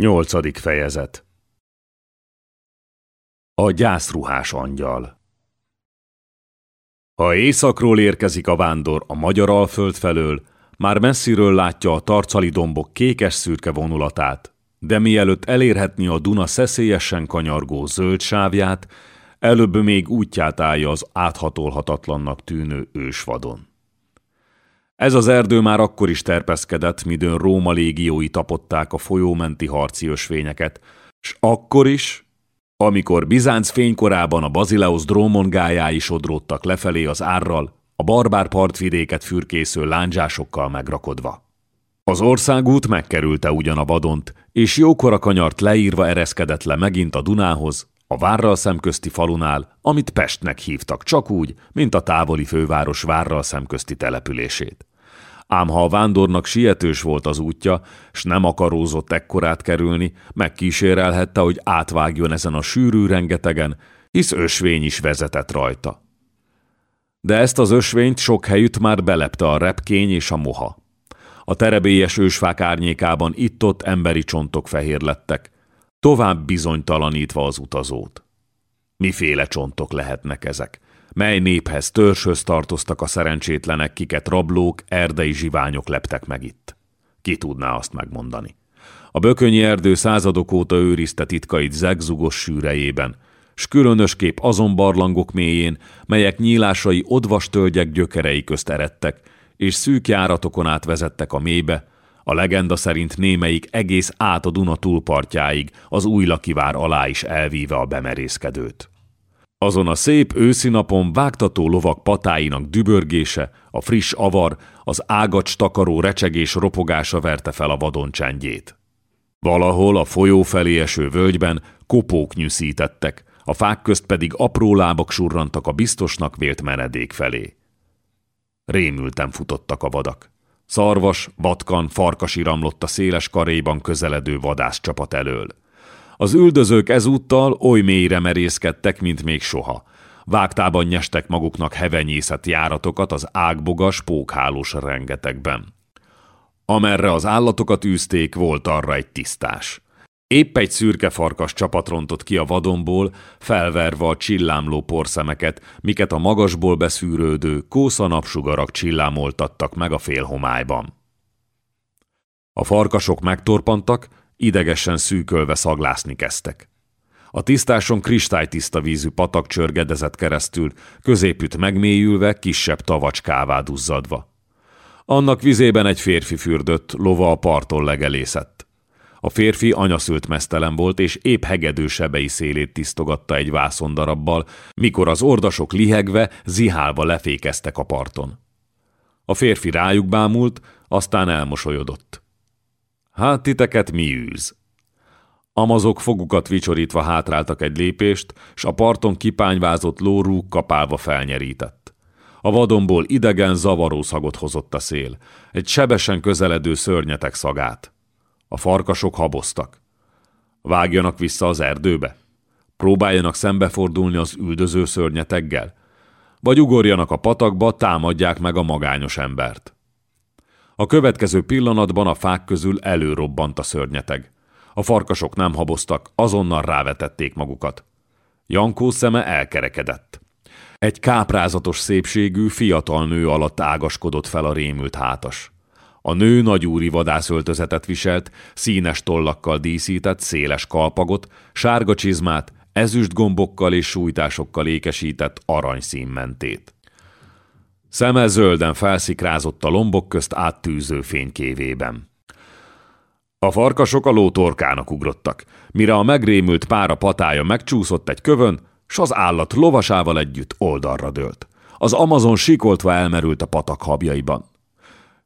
Nyolcadik fejezet A gyászruhás angyal Ha északról érkezik a vándor a magyar alföld felől, már messziről látja a tarcali dombok kékes-szürke vonulatát, de mielőtt elérhetni a Duna szeszélyesen kanyargó zöld sávját, előbb még útját állja az áthatolhatatlannak tűnő ősvadon. Ez az erdő már akkor is terpeszkedett, midőn Róma légiói tapották a folyómenti harci ösvényeket, s akkor is, amikor Bizánc fénykorában a Bazileus drómongájái sodródtak lefelé az árral, a barbár partvidéket fürkésző lándzsásokkal megrakodva. Az országút megkerülte ugyan a vadont, és jókora kanyart leírva ereszkedett le megint a Dunához, a várral szemközti falunál, amit Pestnek hívtak csak úgy, mint a távoli főváros várral szemközti települését. Ám ha a vándornak sietős volt az útja, s nem akarózott ekkorát kerülni, megkísérelhette, hogy átvágjon ezen a sűrű rengetegen, hisz ösvény is vezetett rajta. De ezt az ösvényt sok helyütt már belepte a repkény és a moha. A terebélyes ősfák árnyékában itt-ott emberi csontok fehér lettek, tovább bizonytalanítva az utazót. Miféle csontok lehetnek ezek? Mely néphez, törzshöz tartoztak a szerencsétlenek, kiket rablók, erdei zsiványok leptek meg itt. Ki tudná azt megmondani? A bökönyi erdő századok óta őrizte titkait zegzugos sűrejében, s különösképp azon barlangok mélyén, melyek nyílásai odvas tölgyek gyökerei közt eredtek, és szűk járatokon át vezettek a mélybe, a legenda szerint némelyik egész át a Duna túlpartjáig, az új lakivár alá is elvíve a bemerészkedőt. Azon a szép őszi napon vágtató lovak patáinak dübörgése, a friss avar, az ágacs takaró recsegés ropogása verte fel a vadon csendjét. Valahol a folyó felé eső völgyben kopók nyűszítettek, a fák közt pedig apró lábak surrantak a biztosnak vélt menedék felé. Rémülten futottak a vadak. Szarvas, vatkan, farkas iramlott a széles karéban közeledő vadászcsapat elől. Az üldözők ezúttal oly mélyre merészkedtek, mint még soha. Vágtában nyestek maguknak hevenyészet járatokat az ágbogas, pókhálós rengetegben. Amerre az állatokat űzték, volt arra egy tisztás. Épp egy szürke farkas csapat rontott ki a vadonból, felverve a csillámló porszemeket, miket a magasból beszűrődő, kósza napsugarak csillámoltattak meg a félhomályban. A farkasok megtorpantak, idegesen szűkölve szaglászni kezdtek. A tisztáson kristálytiszta vízű patak csörgedezett keresztül, középütt megmélyülve, kisebb tavacskává duzzadva. Annak vizében egy férfi fürdött, lova a parton legelészett. A férfi anyaszült mesztelen volt, és épp hegedő sebei szélét tisztogatta egy vászondarabbal, mikor az ordasok lihegve, zihálva lefékeztek a parton. A férfi rájuk bámult, aztán elmosolyodott. Hát titeket mi űz? Amazok fogukat vicsorítva hátráltak egy lépést, s a parton kipányvázott lórú kapálva felnyerített. A vadonból idegen, zavaró szagot hozott a szél, egy sebesen közeledő szörnyetek szagát. A farkasok haboztak. Vágjanak vissza az erdőbe? Próbáljanak szembefordulni az üldöző szörnyeteggel? Vagy ugorjanak a patakba, támadják meg a magányos embert? A következő pillanatban a fák közül előrobbant a szörnyeteg. A farkasok nem haboztak, azonnal rávetették magukat. Jankó szeme elkerekedett. Egy káprázatos szépségű, fiatal nő alatt ágaskodott fel a rémült hátas. A nő nagyúri vadászöltözetet viselt, színes tollakkal díszített, széles kalpagot, sárga csizmát, ezüst gombokkal és sújtásokkal ékesített aranyszínmentét. Szeme zölden felszikrázott a lombok közt áttűző fénykévében. A farkasok a ló torkának ugrottak, mire a megrémült pára patája megcsúszott egy kövön, s az állat lovasával együtt oldalra dőlt. Az Amazon sikoltva elmerült a patak habjaiban.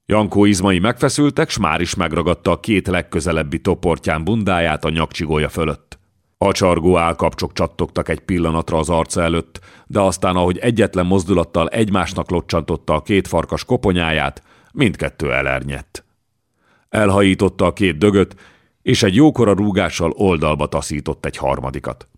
Jankó izmai megfeszültek, s már is megragadta a két legközelebbi toportján bundáját a nyakcsigója fölött. Acsargó állkapcsok csattogtak egy pillanatra az arca előtt, de aztán, ahogy egyetlen mozdulattal egymásnak locsantotta a két farkas koponyáját, mindkettő elernyett. Elhajította a két dögöt, és egy jókora rúgással oldalba taszított egy harmadikat.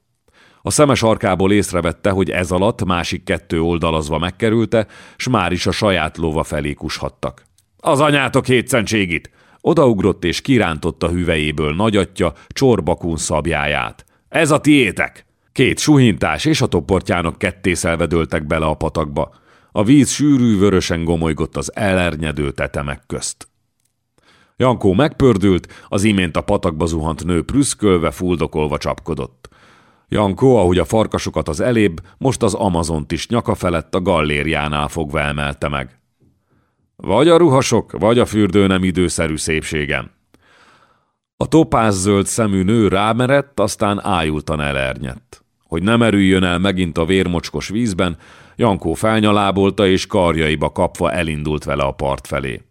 A szemes arkából észrevette, hogy ez alatt másik kettő oldalazva megkerülte, s már is a saját lova felé kushattak. Az anyátok hétszentségit! Odaugrott és kirántotta hüvejéből nagyatja csorbakún szabjáját. Ez a tiétek! Két suhintás és a toportjának kettészelve dőltek bele a patakba. A víz sűrű vörösen gomolygott az elernyedő tetemek közt. Jankó megpördült, az imént a patakba zuhant nő prüszkölve, fuldokolva csapkodott. Jankó, ahogy a farkasokat az elébb, most az Amazont is nyaka felett a gallériánál fogva emelte meg. Vagy a ruhasok, vagy a fürdő nem időszerű szépségem. A topázzöld szemű nő rámerett, aztán ájultan elernyett. Hogy nem erüljön el megint a vérmocskos vízben, Jankó felnyalábolta és karjaiba kapva elindult vele a part felé.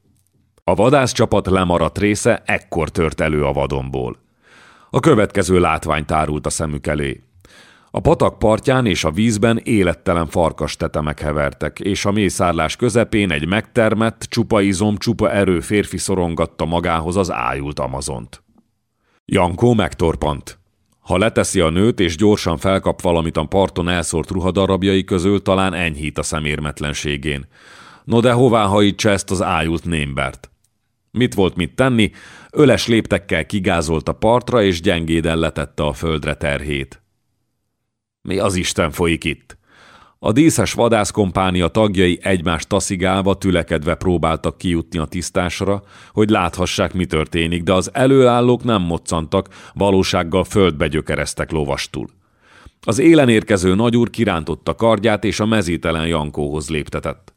A vadászcsapat lemaradt része ekkor tört elő a vadonból. A következő látvány tárult a szemük elé. A patak partján és a vízben élettelen farkas tetemek hevertek, és a mészárlás közepén egy megtermett, csupa izom, csupa erő férfi szorongatta magához az ájult Amazont. Jankó megtorpant. Ha leteszi a nőt és gyorsan felkap valamit a parton elszórt ruhadarabjai közül, talán enyhít a szemérmetlenségén. No de hová hajítsa ezt az ájult némbert? Mit volt mit tenni? Öles léptekkel kigázolt a partra, és gyengéden letette a földre terhét. Mi az Isten folyik itt? A díszes vadászkompánia tagjai egymást taszigálva, tülekedve próbáltak kijutni a tisztásra, hogy láthassák, mi történik, de az előállók nem moccantak, valósággal földbe gyökereztek lovastul. Az élen érkező nagyúr kirántotta kardját, és a mezítelen Jankóhoz léptetett.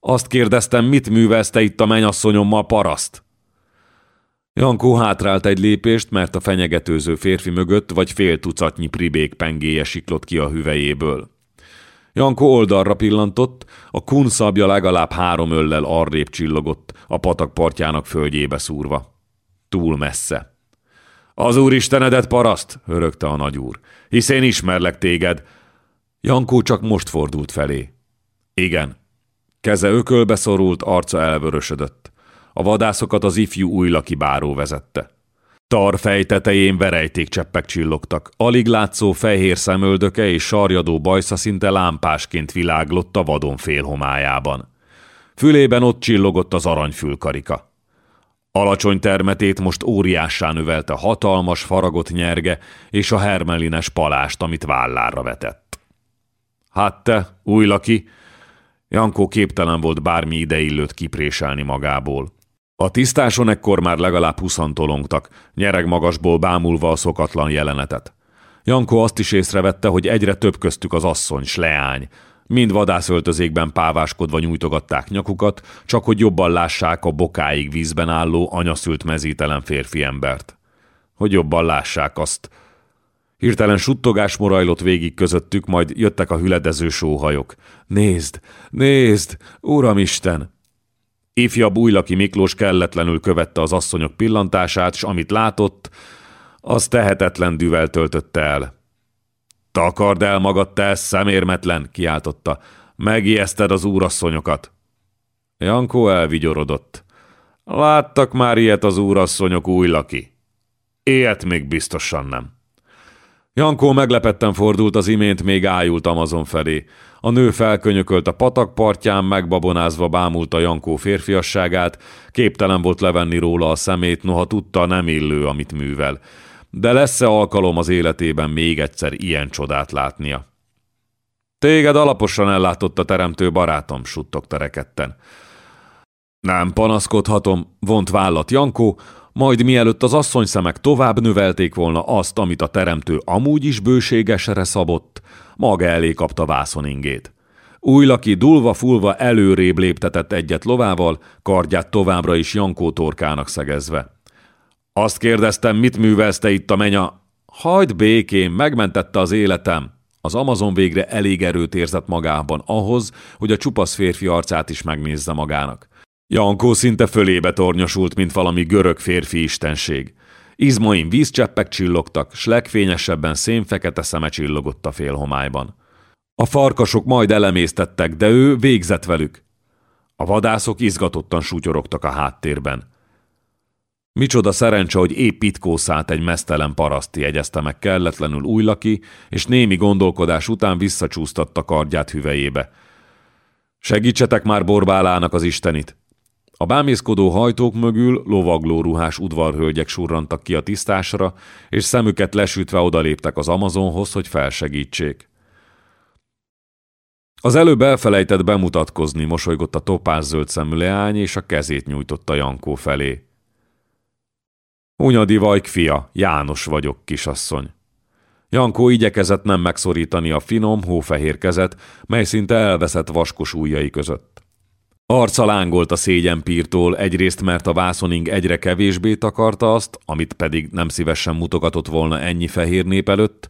Azt kérdeztem, mit művelsz te itt a menyasszonyommal, paraszt? Jankó hátrált egy lépést, mert a fenyegetőző férfi mögött vagy fél tucatnyi pribék pengéje siklott ki a hüvejéből. Jankó oldalra pillantott, a kun szabja legalább három öllel arrébb csillogott, a patak partjának földjébe szúrva. Túl messze. Az úristenedet, paraszt, hörögte a nagyúr, hisz én ismerlek téged. Jankó csak most fordult felé. Igen. Keze ökölbe szorult, arca elvörösödött. A vadászokat az ifjú új lakibáró vezette. Tar fej tetején verejtékcseppek csillogtak. Alig látszó fehér szemöldöke és sarjadó bajsza szinte lámpásként világlott a vadon félhomájában. Fülében ott csillogott az aranyfülkarika. Alacsony termetét most óriássá növelte hatalmas, faragott nyerge és a hermelines palást, amit vállára vetett. Hát te, új laki! Jankó képtelen volt bármi ideillőt kipréselni magából. A tisztáson ekkor már legalább huszan nyereg magasból bámulva a szokatlan jelenetet. Jankó azt is észrevette, hogy egyre több köztük az asszony, sleány. Mind vadászöltözékben páváskodva nyújtogatták nyakukat, csak hogy jobban lássák a bokáig vízben álló, anyaszült mezítelen férfi embert. Hogy jobban lássák azt. Hirtelen suttogás morajlott végig közöttük, majd jöttek a hüledező sóhajok. Nézd, nézd, Uramisten! Ifjabb újlaki Miklós kelletlenül követte az asszonyok pillantását, s amit látott, az tehetetlen düvel töltötte el. Takard el magad, te szemérmetlen, kiáltotta. Megijeszted az úrasszonyokat. Jankó elvigyorodott. Láttak már ilyet az úrasszonyok újlaki. Ilyet még biztosan nem. Jankó meglepetten fordult az imént még ájult Amazon felé. A nő felkönyökölt a patak partján, megbabonázva bámulta Jankó férfiasságát, képtelen volt levenni róla a szemét, noha tudta nem illő, amit művel. De lesz-e alkalom az életében még egyszer ilyen csodát látnia? Téged alaposan ellátott a teremtő barátom, suttogta reketten. Nem panaszkodhatom, vont vállat Jankó, majd mielőtt az asszony szemek tovább növelték volna azt, amit a teremtő amúgy is bőségesre szabott, maga elé kapta vászoningét. Új laki dulva-fulva előrébb léptetett egyet lovával, kardját továbbra is Jankó torkának szegezve. Azt kérdeztem, mit művelsz te itt a menya? Hagyd békén, megmentette az életem. Az Amazon végre elég erőt érzett magában ahhoz, hogy a csupasz férfi arcát is megnézze magának. Jankó szinte fölébe tornyosult, mint valami görög férfi istenség. Izmaim vízcseppek csillogtak, s legfényesebben szénfekete szeme csillogott a félhomályban. A farkasok majd elemésztettek, de ő végzett velük. A vadászok izgatottan sútyorogtak a háttérben. Micsoda szerencse, hogy épp itt kószált egy mesztelen paraszti, jegyezte meg kelletlenül újlaki, és némi gondolkodás után visszacsúsztatta kardját hüvejébe. Segítsetek már borbálának az istenit! A bámészkodó hajtók mögül lovagló ruhás udvarhölgyek surrantak ki a tisztásra, és szemüket lesütve odaléptek az Amazonhoz, hogy felsegítsék. Az előbb elfelejtett bemutatkozni, mosolygott a topáz zöld szemű leány, és a kezét nyújtotta Jankó felé. Unyadi Vajk fia, János vagyok, kisasszony. Jankó igyekezett nem megszorítani a finom, hófehér kezet, mely szinte elveszett vaskos ujjai között. Arca lángolt a szégyenpírtól, egyrészt mert a vászoning egyre kevésbé takarta azt, amit pedig nem szívesen mutogatott volna ennyi fehér nép előtt,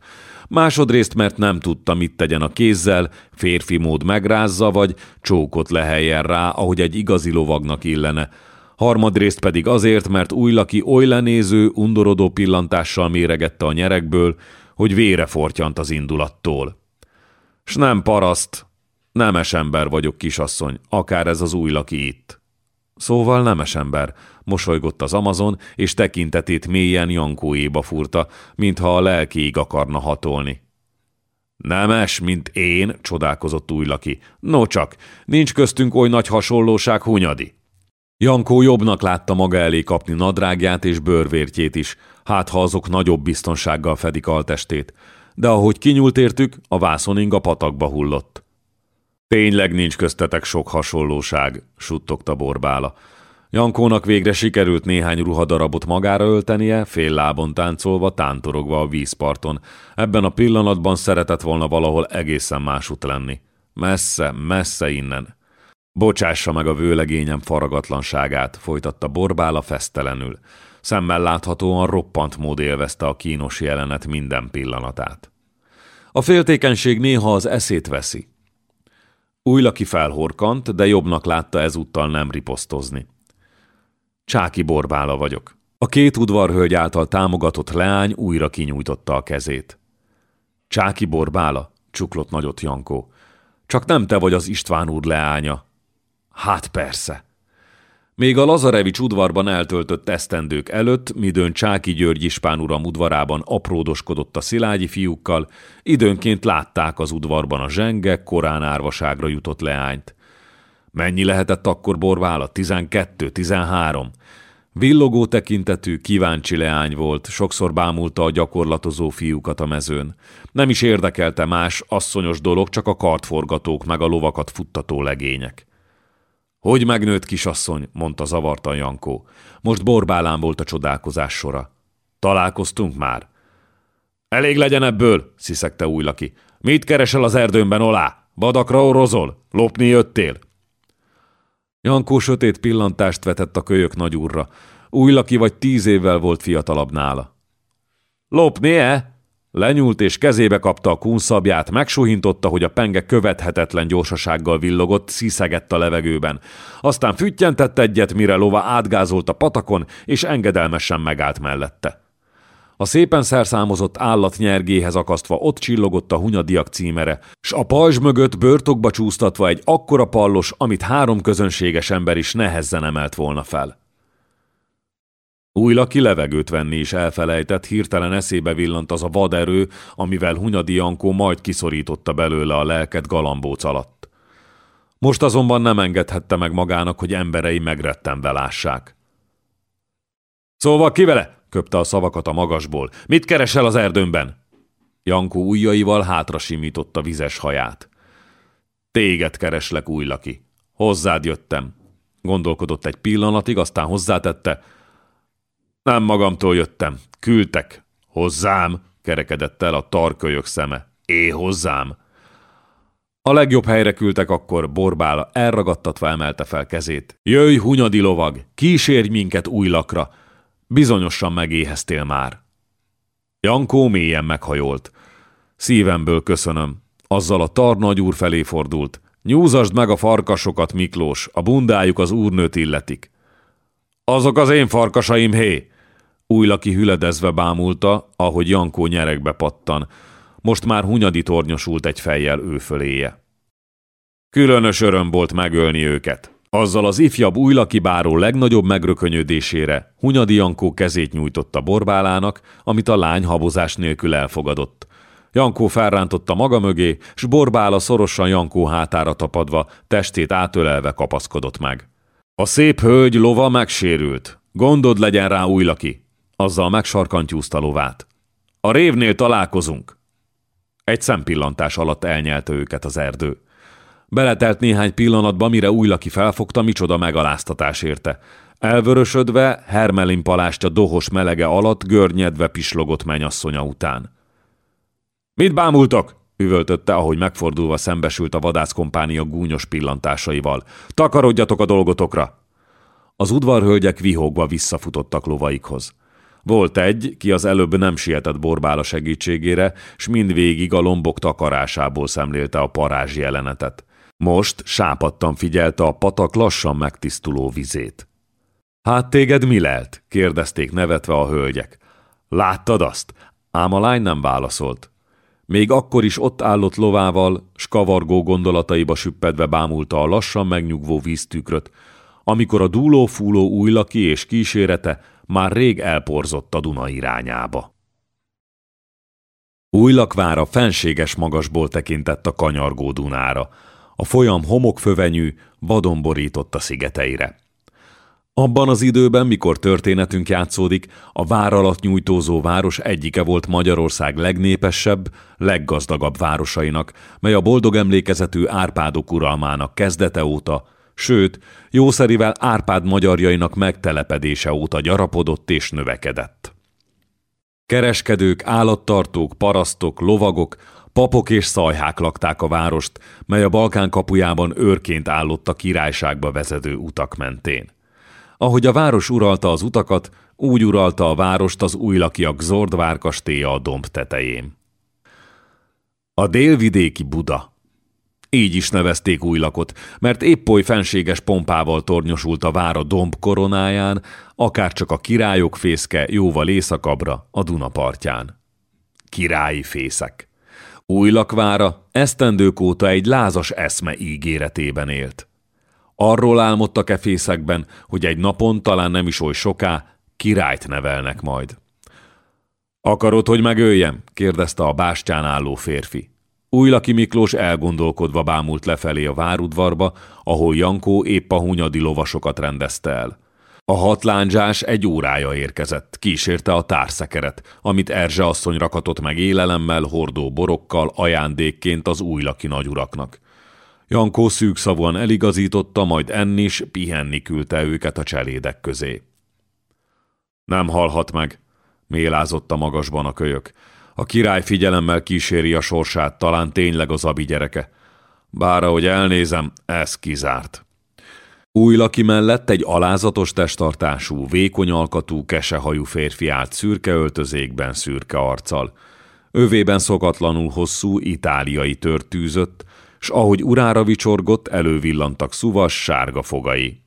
másodrészt mert nem tudta, mit tegyen a kézzel, férfi mód megrázza, vagy csókot leheljen rá, ahogy egy igazi lovagnak illene, harmadrészt pedig azért, mert újlaki oly lenéző, undorodó pillantással méregette a nyerekből, hogy vére fortyant az indulattól. S nem paraszt, nemes ember vagyok, kisasszony, akár ez az új laki itt. Szóval nemes ember, mosolygott az Amazon, és tekintetét mélyen Jankóéba furta, mintha a lelkiig akarna hatolni. Nemes, mint én, csodálkozott új laki. No csak, nincs köztünk oly nagy hasonlóság, hunyadi. Jankó jobbnak látta maga elé kapni nadrágját és bőrvértjét is, hát ha azok nagyobb biztonsággal fedik altestét. De ahogy kinyúlt értük, a vászoning a patakba hullott. Tényleg nincs köztetek sok hasonlóság, suttogta Borbála. Jankónak végre sikerült néhány ruhadarabot magára öltenie, fél lábon táncolva, tántorogva a vízparton. Ebben a pillanatban szeretett volna valahol egészen másút lenni. Messze, messze innen. Bocsássa meg a vőlegényem faragatlanságát, folytatta Borbála fesztelenül. Szemmel láthatóan roppant mód élvezte a kínos jelenet minden pillanatát. A féltékenység néha az eszét veszi. Újlaki felhorkant, de jobbnak látta ezúttal nem riposztozni. Csáki Borbála vagyok. A két udvarhölgy által támogatott leány újra kinyújtotta a kezét. Csáki Borbála, csuklott nagyot Jankó. Csak nem te vagy az István úr leánya. Hát persze. Még a Lazarevics udvarban eltöltött esztendők előtt, midőn Csáki György ispán uram udvarában apródoskodott a szilágyi fiúkkal, időnként látták az udvarban a zsenge, korán árvaságra jutott leányt. Mennyi lehetett akkor borvála? Tizenkettő, tizenhárom. Villogó tekintetű, kíváncsi leány volt, sokszor bámulta a gyakorlatozó fiúkat a mezőn. Nem is érdekelte más, asszonyos dolog, csak a kartforgatók meg a lovakat futtató legények. Hogy megnőtt kisasszony, mondta zavartan Jankó. Most borbálán volt a csodálkozás sora. Találkoztunk már. Elég legyen ebből, sziszegte újlaki. Mit keresel az erdőmben, olá? Badakra orozol? Lopni jöttél? Jankó sötét pillantást vetett a kölyök nagyúrra. Újlaki vagy tíz évvel volt fiatalabb nála. Lopni-e? Lenyúlt és kezébe kapta a kunszabját, megsuhintotta, hogy a penge követhetetlen gyorsasággal villogott, sziszegett a levegőben. Aztán füttyentett egyet, mire lova átgázolt a patakon, és engedelmesen megállt mellette. A szépen szerszámozott állat nyergéhez akasztva ott csillogott a hunyadiak címere, s a pajzs mögött börtokba csúsztatva egy akkora pallos, amit három közönséges ember is nehezzen emelt volna fel. Újlaki levegőt venni is elfelejtett, hirtelen eszébe villant az a vaderő, amivel Hunyadi Jankó majd kiszorította belőle a lelket galambóc alatt. Most azonban nem engedhette meg magának, hogy emberei megrettenve lássák. Szóval ki vele? köpte a szavakat a magasból. Mit keresel az erdőmben? Jankó ujjaival hátra simította vizes haját. Téged kereslek, újlaki. Hozzád jöttem. Gondolkodott egy pillanatig, aztán hozzátette – nem magamtól jöttem. Küldtek. Hozzám, kerekedett el a tarkölyök szeme. É, hozzám. A legjobb helyre küldtek akkor, Borbála elragadtatva emelte fel kezét. Jöjj, hunyadi lovag, kísérj minket új lakra. Bizonyosan megéheztél már. Jankó mélyen meghajolt. Szívemből köszönöm. Azzal a tar úr felé fordult. Nyúzasd meg a farkasokat, Miklós, a bundájuk az úrnőt illetik. Azok az én farkasaim, hé! Újlaki hüledezve bámulta, ahogy Jankó nyerekbe pattan. Most már Hunyadi tornyosult egy fejjel ő föléje. Különös öröm volt megölni őket. Azzal az ifjabb újlaki báró legnagyobb megrökönyödésére Hunyadi Jankó kezét nyújtotta borbálának, amit a lány habozás nélkül elfogadott. Jankó felrántotta maga mögé, s borbála szorosan Jankó hátára tapadva, testét átölelve kapaszkodott meg. A szép hölgy lova megsérült. Gondod legyen rá új laki. Azzal megsarkantyúzta lovát. A révnél találkozunk. Egy szempillantás alatt elnyelte őket az erdő. Beletelt néhány pillanatba, mire új laki felfogta, micsoda megaláztatás érte. Elvörösödve, Hermelin palástja dohos melege alatt görnyedve pislogott menyasszonya után. Mit bámultok? üvöltötte, ahogy megfordulva szembesült a vadászkompánia gúnyos pillantásaival. Takarodjatok a dolgotokra! Az udvarhölgyek vihogva visszafutottak lovaikhoz. Volt egy, ki az előbb nem sietett borbála segítségére, s mindvégig a lombok takarásából szemlélte a parázs jelenetet. Most sápadtan figyelte a patak lassan megtisztuló vizét. Hát téged mi lelt? kérdezték nevetve a hölgyek. Láttad azt? Ám a lány nem válaszolt. Még akkor is ott állott lovával, skavargó gondolataiba süppedve bámulta a lassan megnyugvó víztükröt, amikor a dúló-fúló újlaki és kísérete már rég elporzott a Duna irányába. Újlakvára fenséges magasból tekintett a kanyargó Dunára. A folyam homokfövenyű, vadon borított a szigeteire. Abban az időben, mikor történetünk játszódik, a vár alatt nyújtózó város egyike volt Magyarország legnépesebb, leggazdagabb városainak, mely a boldog emlékezetű Árpádok uralmának kezdete óta, sőt, jószerivel Árpád magyarjainak megtelepedése óta gyarapodott és növekedett. Kereskedők, állattartók, parasztok, lovagok, papok és szajhák lakták a várost, mely a Balkán kapujában őrként állott a királyságba vezető utak mentén. Ahogy a város uralta az utakat, úgy uralta a várost az újlakiak Zordvár kastélya a domb tetején. A délvidéki Buda. Így is nevezték új lakot, mert épp oly fenséges pompával tornyosult a vár a domb koronáján, akárcsak a királyok fészke jóval északabbra a Duna partján. Királyi fészek. Új esztendők óta egy lázas eszme ígéretében élt. Arról álmodtak e fészekben, hogy egy napon, talán nem is oly soká, királyt nevelnek majd. Akarod, hogy megöljem? kérdezte a bástyán álló férfi. Újlaki Miklós elgondolkodva bámult lefelé a várudvarba, ahol Jankó épp a hunyadi lovasokat rendezte el. A hatlándzsás egy órája érkezett, kísérte a társzekeret, amit Erzse asszony rakatott meg élelemmel, hordó borokkal ajándékként az újlaki nagyuraknak. Jankó szűkszavúan eligazította, majd enni s pihenni küldte őket a cselédek közé. Nem halhat meg, mélázott a magasban a kölyök. A király figyelemmel kíséri a sorsát, talán tényleg az abi gyereke. Bár ahogy elnézem, ez kizárt. Új laki mellett egy alázatos testtartású, vékony alkatú, kesehajú férfi állt szürke öltözékben, szürke arccal. Övében szokatlanul hosszú, itáliai tört tűzött, s ahogy urára vicsorgott, elővillantak szuvas, sárga fogai.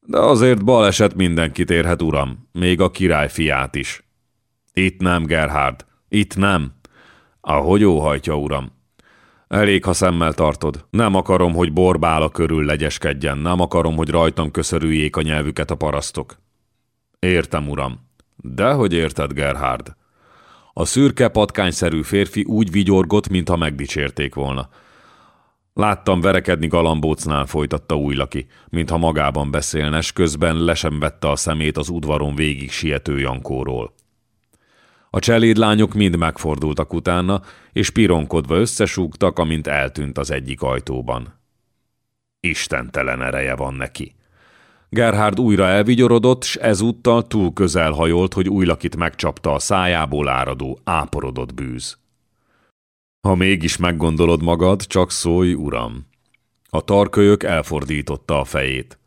De azért baleset mindenkit érhet, uram, még a király fiát is. Itt nem, Gerhard, itt nem. Ahogy óhajtja, uram. Elég, ha szemmel tartod. Nem akarom, hogy borbála körül legyeskedjen, nem akarom, hogy rajtam köszörüljék a nyelvüket a parasztok. Értem, uram. Dehogy érted, Gerhard? A szürke patkányszerű férfi úgy vigyorgott, mintha megdicsérték volna. Láttam verekedni galambócnál, folytatta újlaki, mintha magában beszélne, közben lesem vette a szemét az udvaron végig siető Jankóról. A cselédlányok mind megfordultak utána, és pironkodva összesúgtak, amint eltűnt az egyik ajtóban. Istentelen ereje van neki. Gerhard újra elvigyorodott, s ezúttal túl közel hajolt, hogy újlakit megcsapta a szájából áradó, áporodott bűz. Ha mégis meggondolod magad, csak szólj, uram. A tarkölyök elfordította a fejét.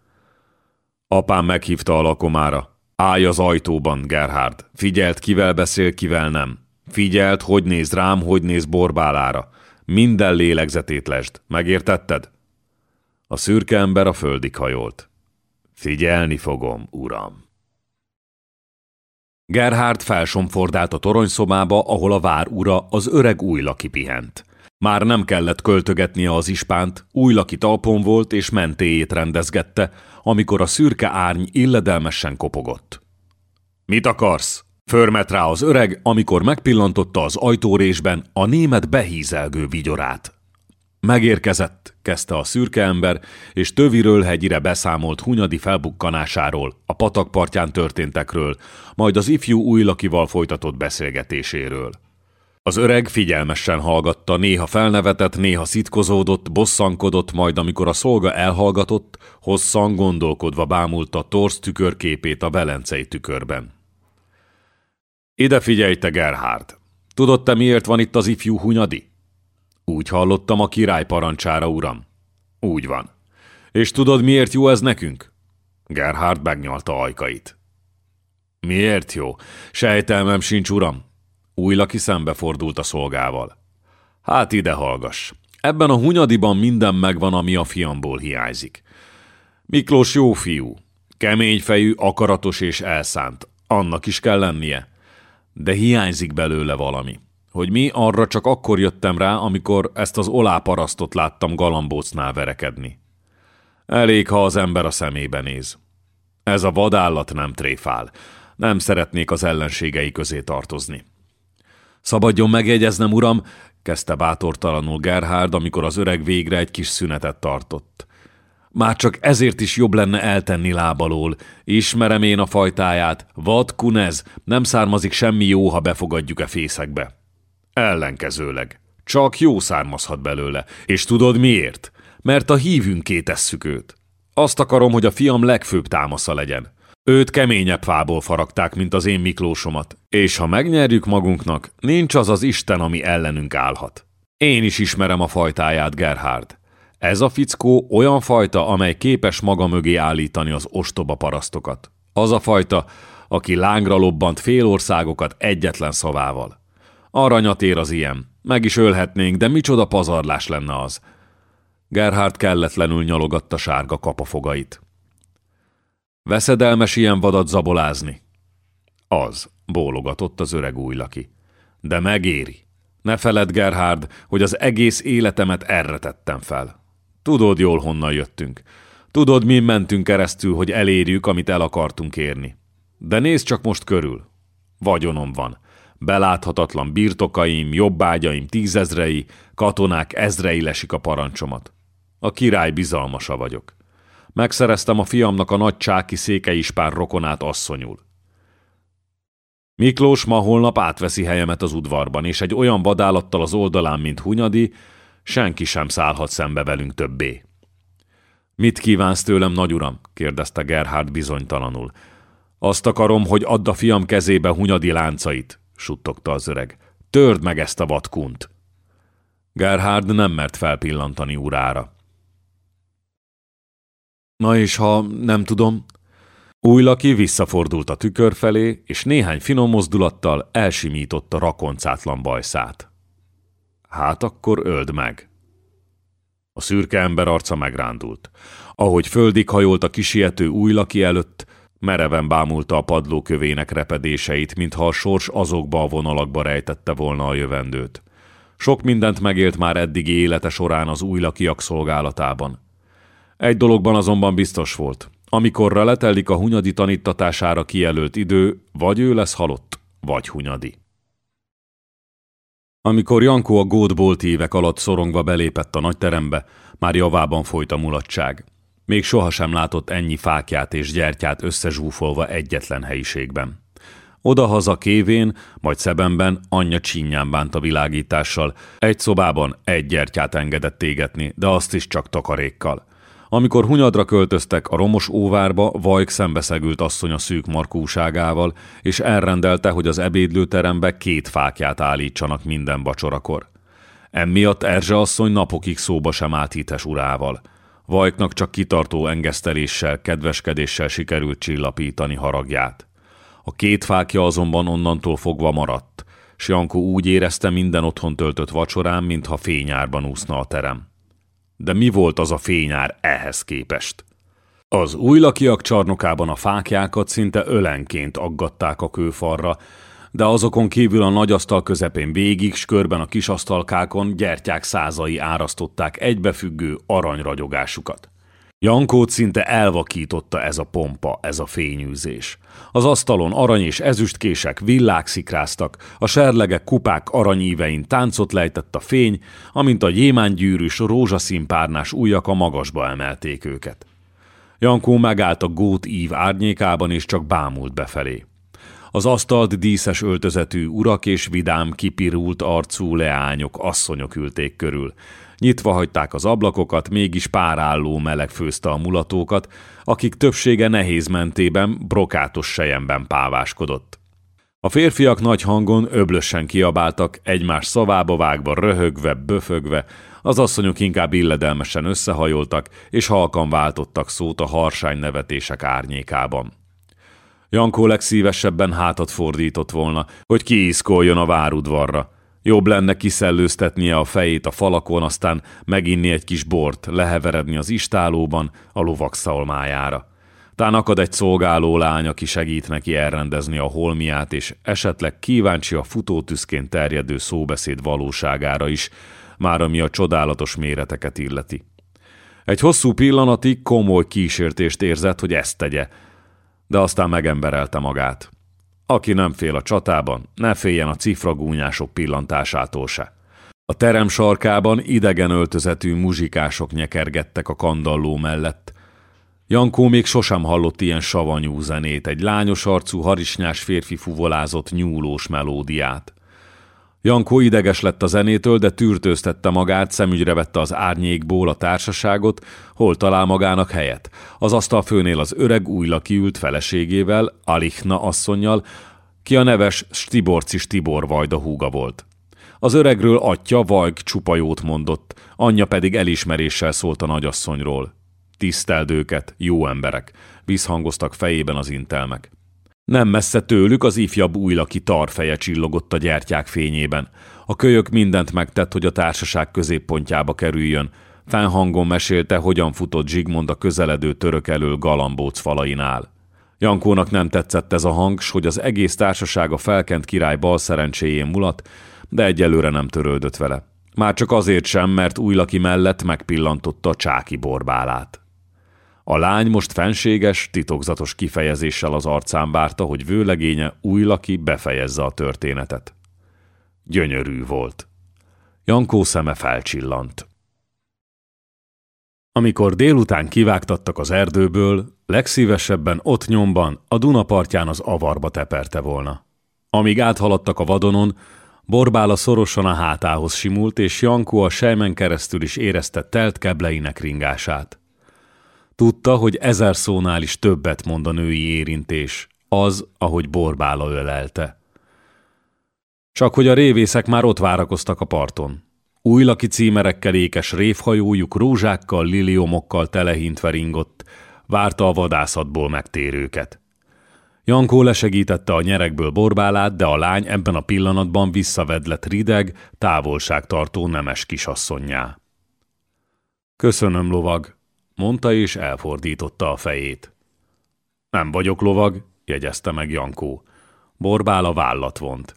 Apám meghívta a lakomára. Állj az ajtóban, Gerhard. Figyelt, kivel beszél, kivel nem. Figyelt, hogy néz rám, hogy néz borbálára. Minden lélegzetét lesd. Megértetted? A szürke ember a földig hajolt. Figyelni fogom, uram. Gerhard felsomfordált a toronyszobába, ahol a vár ura, az öreg új laki pihent. Már nem kellett költögetnie az ispánt, új laki talpon volt és mentéjét rendezgette, amikor a szürke árny illedelmesen kopogott. Mit akarsz? Förmet rá az öreg, amikor megpillantotta az ajtórésben a német behízelgő vigyorát. Megérkezett, kezdte a szürke ember, és töviről hegyire beszámolt Hunyadi felbukkanásáról, a patakpartján történtekről, majd az ifjú újlakival folytatott beszélgetéséről. Az öreg figyelmesen hallgatta, néha felnevetett, néha szitkozódott, bosszankodott, majd amikor a szolga elhallgatott, hosszan gondolkodva bámulta torsz tükörképét a velencei tükörben. Ide figyelj te, Gerhard! Tudod te miért van itt az ifjú Hunyadi? Úgy hallottam a király parancsára, uram. Úgy van. És tudod, miért jó ez nekünk? Gerhard megnyalta ajkait. Miért jó? Sejtelmem sincs, uram. Új laki szembefordult a szolgával. Hát ide hallgass. Ebben a hunyadiban minden megvan, ami a fiamból hiányzik. Miklós jó fiú. Keményfejű, akaratos és elszánt. Annak is kell lennie. De hiányzik belőle valami. Hogy mi arra csak akkor jöttem rá, amikor ezt az oláparasztot láttam galambócnál verekedni. Elég, ha az ember a szemébe néz. Ez a vadállat nem tréfál. Nem szeretnék az ellenségei közé tartozni. Szabadjon megjegyeznem, uram, kezdte bátortalanul Gerhard, amikor az öreg végre egy kis szünetet tartott. Már csak ezért is jobb lenne eltenni lábalól. Ismerem én a fajtáját. Vad kunez, nem származik semmi jó, ha befogadjuk a fészekbe. Ellenkezőleg. Csak jó származhat belőle. És tudod miért? Mert a hívünké tesszük őt. Azt akarom, hogy a fiam legfőbb támasza legyen. Őt keményebb fából faragták, mint az én Miklósomat. És ha megnyerjük magunknak, nincs az az Isten, ami ellenünk állhat. Én is ismerem a fajtáját, Gerhard. Ez a fickó olyan fajta, amely képes maga mögé állítani az ostoba parasztokat. Az a fajta, aki lángra lobbant fél országokat egyetlen szavával. Aranyat ér az ilyen. Meg is ölhetnénk, de micsoda pazarlás lenne az. Gerhard kelletlenül nyalogatta sárga kapafogait. Veszedelmes ilyen vadat zabolázni? Az, bólogatott az öreg újlaki. De megéri. Ne feled, Gerhard, hogy az egész életemet erre tettem fel. Tudod jól, honnan jöttünk. Tudod, mi mentünk keresztül, hogy elérjük, amit el akartunk érni. De nézd csak most körül. Vagyonom van. Beláthatatlan birtokaim, jobbágyaim tízezrei, katonák ezrei lesik a parancsomat. A király bizalmasa vagyok. Megszereztem a fiamnak a nagy csáki székeispár rokonát asszonyul. Miklós ma holnap átveszi helyemet az udvarban, és egy olyan vadállattal az oldalán, mint Hunyadi, senki sem szállhat szembe velünk többé. Mit kívánsz tőlem, nagyuram? kérdezte Gerhard bizonytalanul. Azt akarom, hogy add a fiam kezébe Hunyadi láncait, suttogta az öreg. Törd meg ezt a vadkunt! Gerhard nem mert felpillantani urára. Na és ha nem tudom? Újlaki visszafordult a tükör felé, és néhány finom mozdulattal elsimította rakoncátlan bajszát. Hát akkor öld meg. A szürke ember arca megrándult. Ahogy földig hajolt a kisiető újlaki előtt, mereven bámulta a padlókövének repedéseit, mintha a sors azokba a vonalakba rejtette volna a jövendőt. Sok mindent megélt már eddigi élete során az újlakiak szolgálatában. Egy dologban azonban biztos volt. Amikorra letelik a Hunyadi tanítatására kijelölt idő, vagy ő lesz halott, vagy Hunyadi. Amikor Jankó a gódbolt évek alatt szorongva belépett a nagyterembe, már javában folyt a mulatság. Még sohasem látott ennyi fákját és gyertyát összezsúfolva egyetlen helyiségben. Odahaza kévén, majd szebenben anyja csinyán bánt a világítással. Egy szobában egy gyertyát engedett égetni, de azt is csak takarékkal. Amikor Hunyadra költöztek, a romos óvárba Vajk szembeszegült asszony a szűk markúságával, és elrendelte, hogy az ebédlőterembe két fákját állítsanak minden vacsorakor. Emmiatt Erzse asszony napokig szóba sem állt hites urával. Vajknak csak kitartó engeszteléssel, kedveskedéssel sikerült csillapítani haragját. A két fákja azonban onnantól fogva maradt, s Jankó úgy érezte minden otthon töltött vacsorán, mintha fényárban úszna a terem. De mi volt az a fényár ehhez képest? Az új lakiak csarnokában a fákjákat szinte ölenként aggatták a kőfarra, de azokon kívül a nagy asztal közepén végig, s körben a kis asztalkákon gyertyák százai árasztották egybefüggő aranyragyogásukat. Jankót szinte elvakította ez a pompa, ez a fényűzés. Az asztalon arany és ezüstkések villák szikráztak, a serlegek kupák aranyívein táncot lejtett a fény, amint a gyémángyűrűs rózsaszínpárnás ujjak a magasba emelték őket. Jankó megállt a gót ív árnyékában, és csak bámult befelé. Az asztalt díszes öltözetű urak és vidám, kipirult arcú leányok, asszonyok ülték körül. Nyitva hagyták az ablakokat, mégis párálló meleg főzte a mulatókat, akik többsége nehéz mentében, brokátos sejemben páváskodott. A férfiak nagy hangon öblösen kiabáltak, egymás szavába vágva, röhögve, böfögve, az asszonyok inkább illedelmesen összehajoltak, és halkan váltottak szót a harsány nevetések árnyékában. Jankó legszívesebben hátat fordított volna, hogy kiiszkoljon a várudvarra. Jobb lenne kiszellőztetnie a fejét a falakon, aztán meginni egy kis bort, leheveredni az istálóban a lovak szalmájára. Tán akad egy szolgáló lány, aki segít neki elrendezni a holmiát, és esetleg kíváncsi a futótüszkén terjedő szóbeszéd valóságára is, már ami a csodálatos méreteket illeti. Egy hosszú pillanatig komoly kísértést érzett, hogy ezt tegye, de aztán megemberelte magát. Aki nem fél a csatában, ne féljen a cifragúnyások pillantásától se. A terem sarkában idegen öltözetű muzsikások nyekergettek a kandalló mellett. Jankó még sosem hallott ilyen savanyú zenét, egy lányos arcú harisnyás férfi fuvolázott nyúlós melódiát. Jankó ideges lett a zenétől, de tűrtőztette magát, szemügyre vette az árnyékból a társaságot, hol talál magának helyet. Az asztal főnél az öreg újla kiült feleségével, Alichna asszonynal, ki a neves Stiborci Stibor Vajda húga volt. Az öregről atya Vajk csupa jót mondott, anyja pedig elismeréssel szólt a nagyasszonyról. Tiszteld őket, jó emberek, visszhangoztak fejében az intelmek. Nem messze tőlük az ifjabb újlaki tarfeje csillogott a gyertyák fényében. A kölyök mindent megtett, hogy a társaság középpontjába kerüljön. Fennhangon mesélte, hogyan futott Zsigmond a közeledő török elől galambóc falainál. Jankónak nem tetszett ez a hang, s hogy az egész társaság a felkent király bal szerencséjén mulat, de egyelőre nem törődött vele. Már csak azért sem, mert újlaki mellett megpillantotta a csáki borbálát. A lány most fenséges, titokzatos kifejezéssel az arcán várta, hogy vőlegénye újlaki befejezze a történetet. Gyönyörű volt. Jankó szeme felcsillant. Amikor délután kivágtattak az erdőből, legszívesebben ott nyomban a Dunapartján az avarba teperte volna. Amíg áthaladtak a vadonon, Borbála szorosan a hátához simult, és Jankó a sejmen keresztül is érezte telt kebleinek ringását. Tudta, hogy ezer szónál is többet mond a női érintés, az, ahogy Borbála ölelte. Csak hogy a révészek már ott várakoztak a parton. Új laki címerekkel ékes révhajójuk rózsákkal, liliomokkal telehintve ringott, várta a vadászatból megtérőket. Jankó lesegítette a nyerekből borbálát, de a lány ebben a pillanatban visszavedlett rideg, távolságtartó nemes kisasszonyjá. Köszönöm, lovag, mondta és elfordította a fejét. Nem vagyok lovag, jegyezte meg Jankó. Borbál a vállat vont.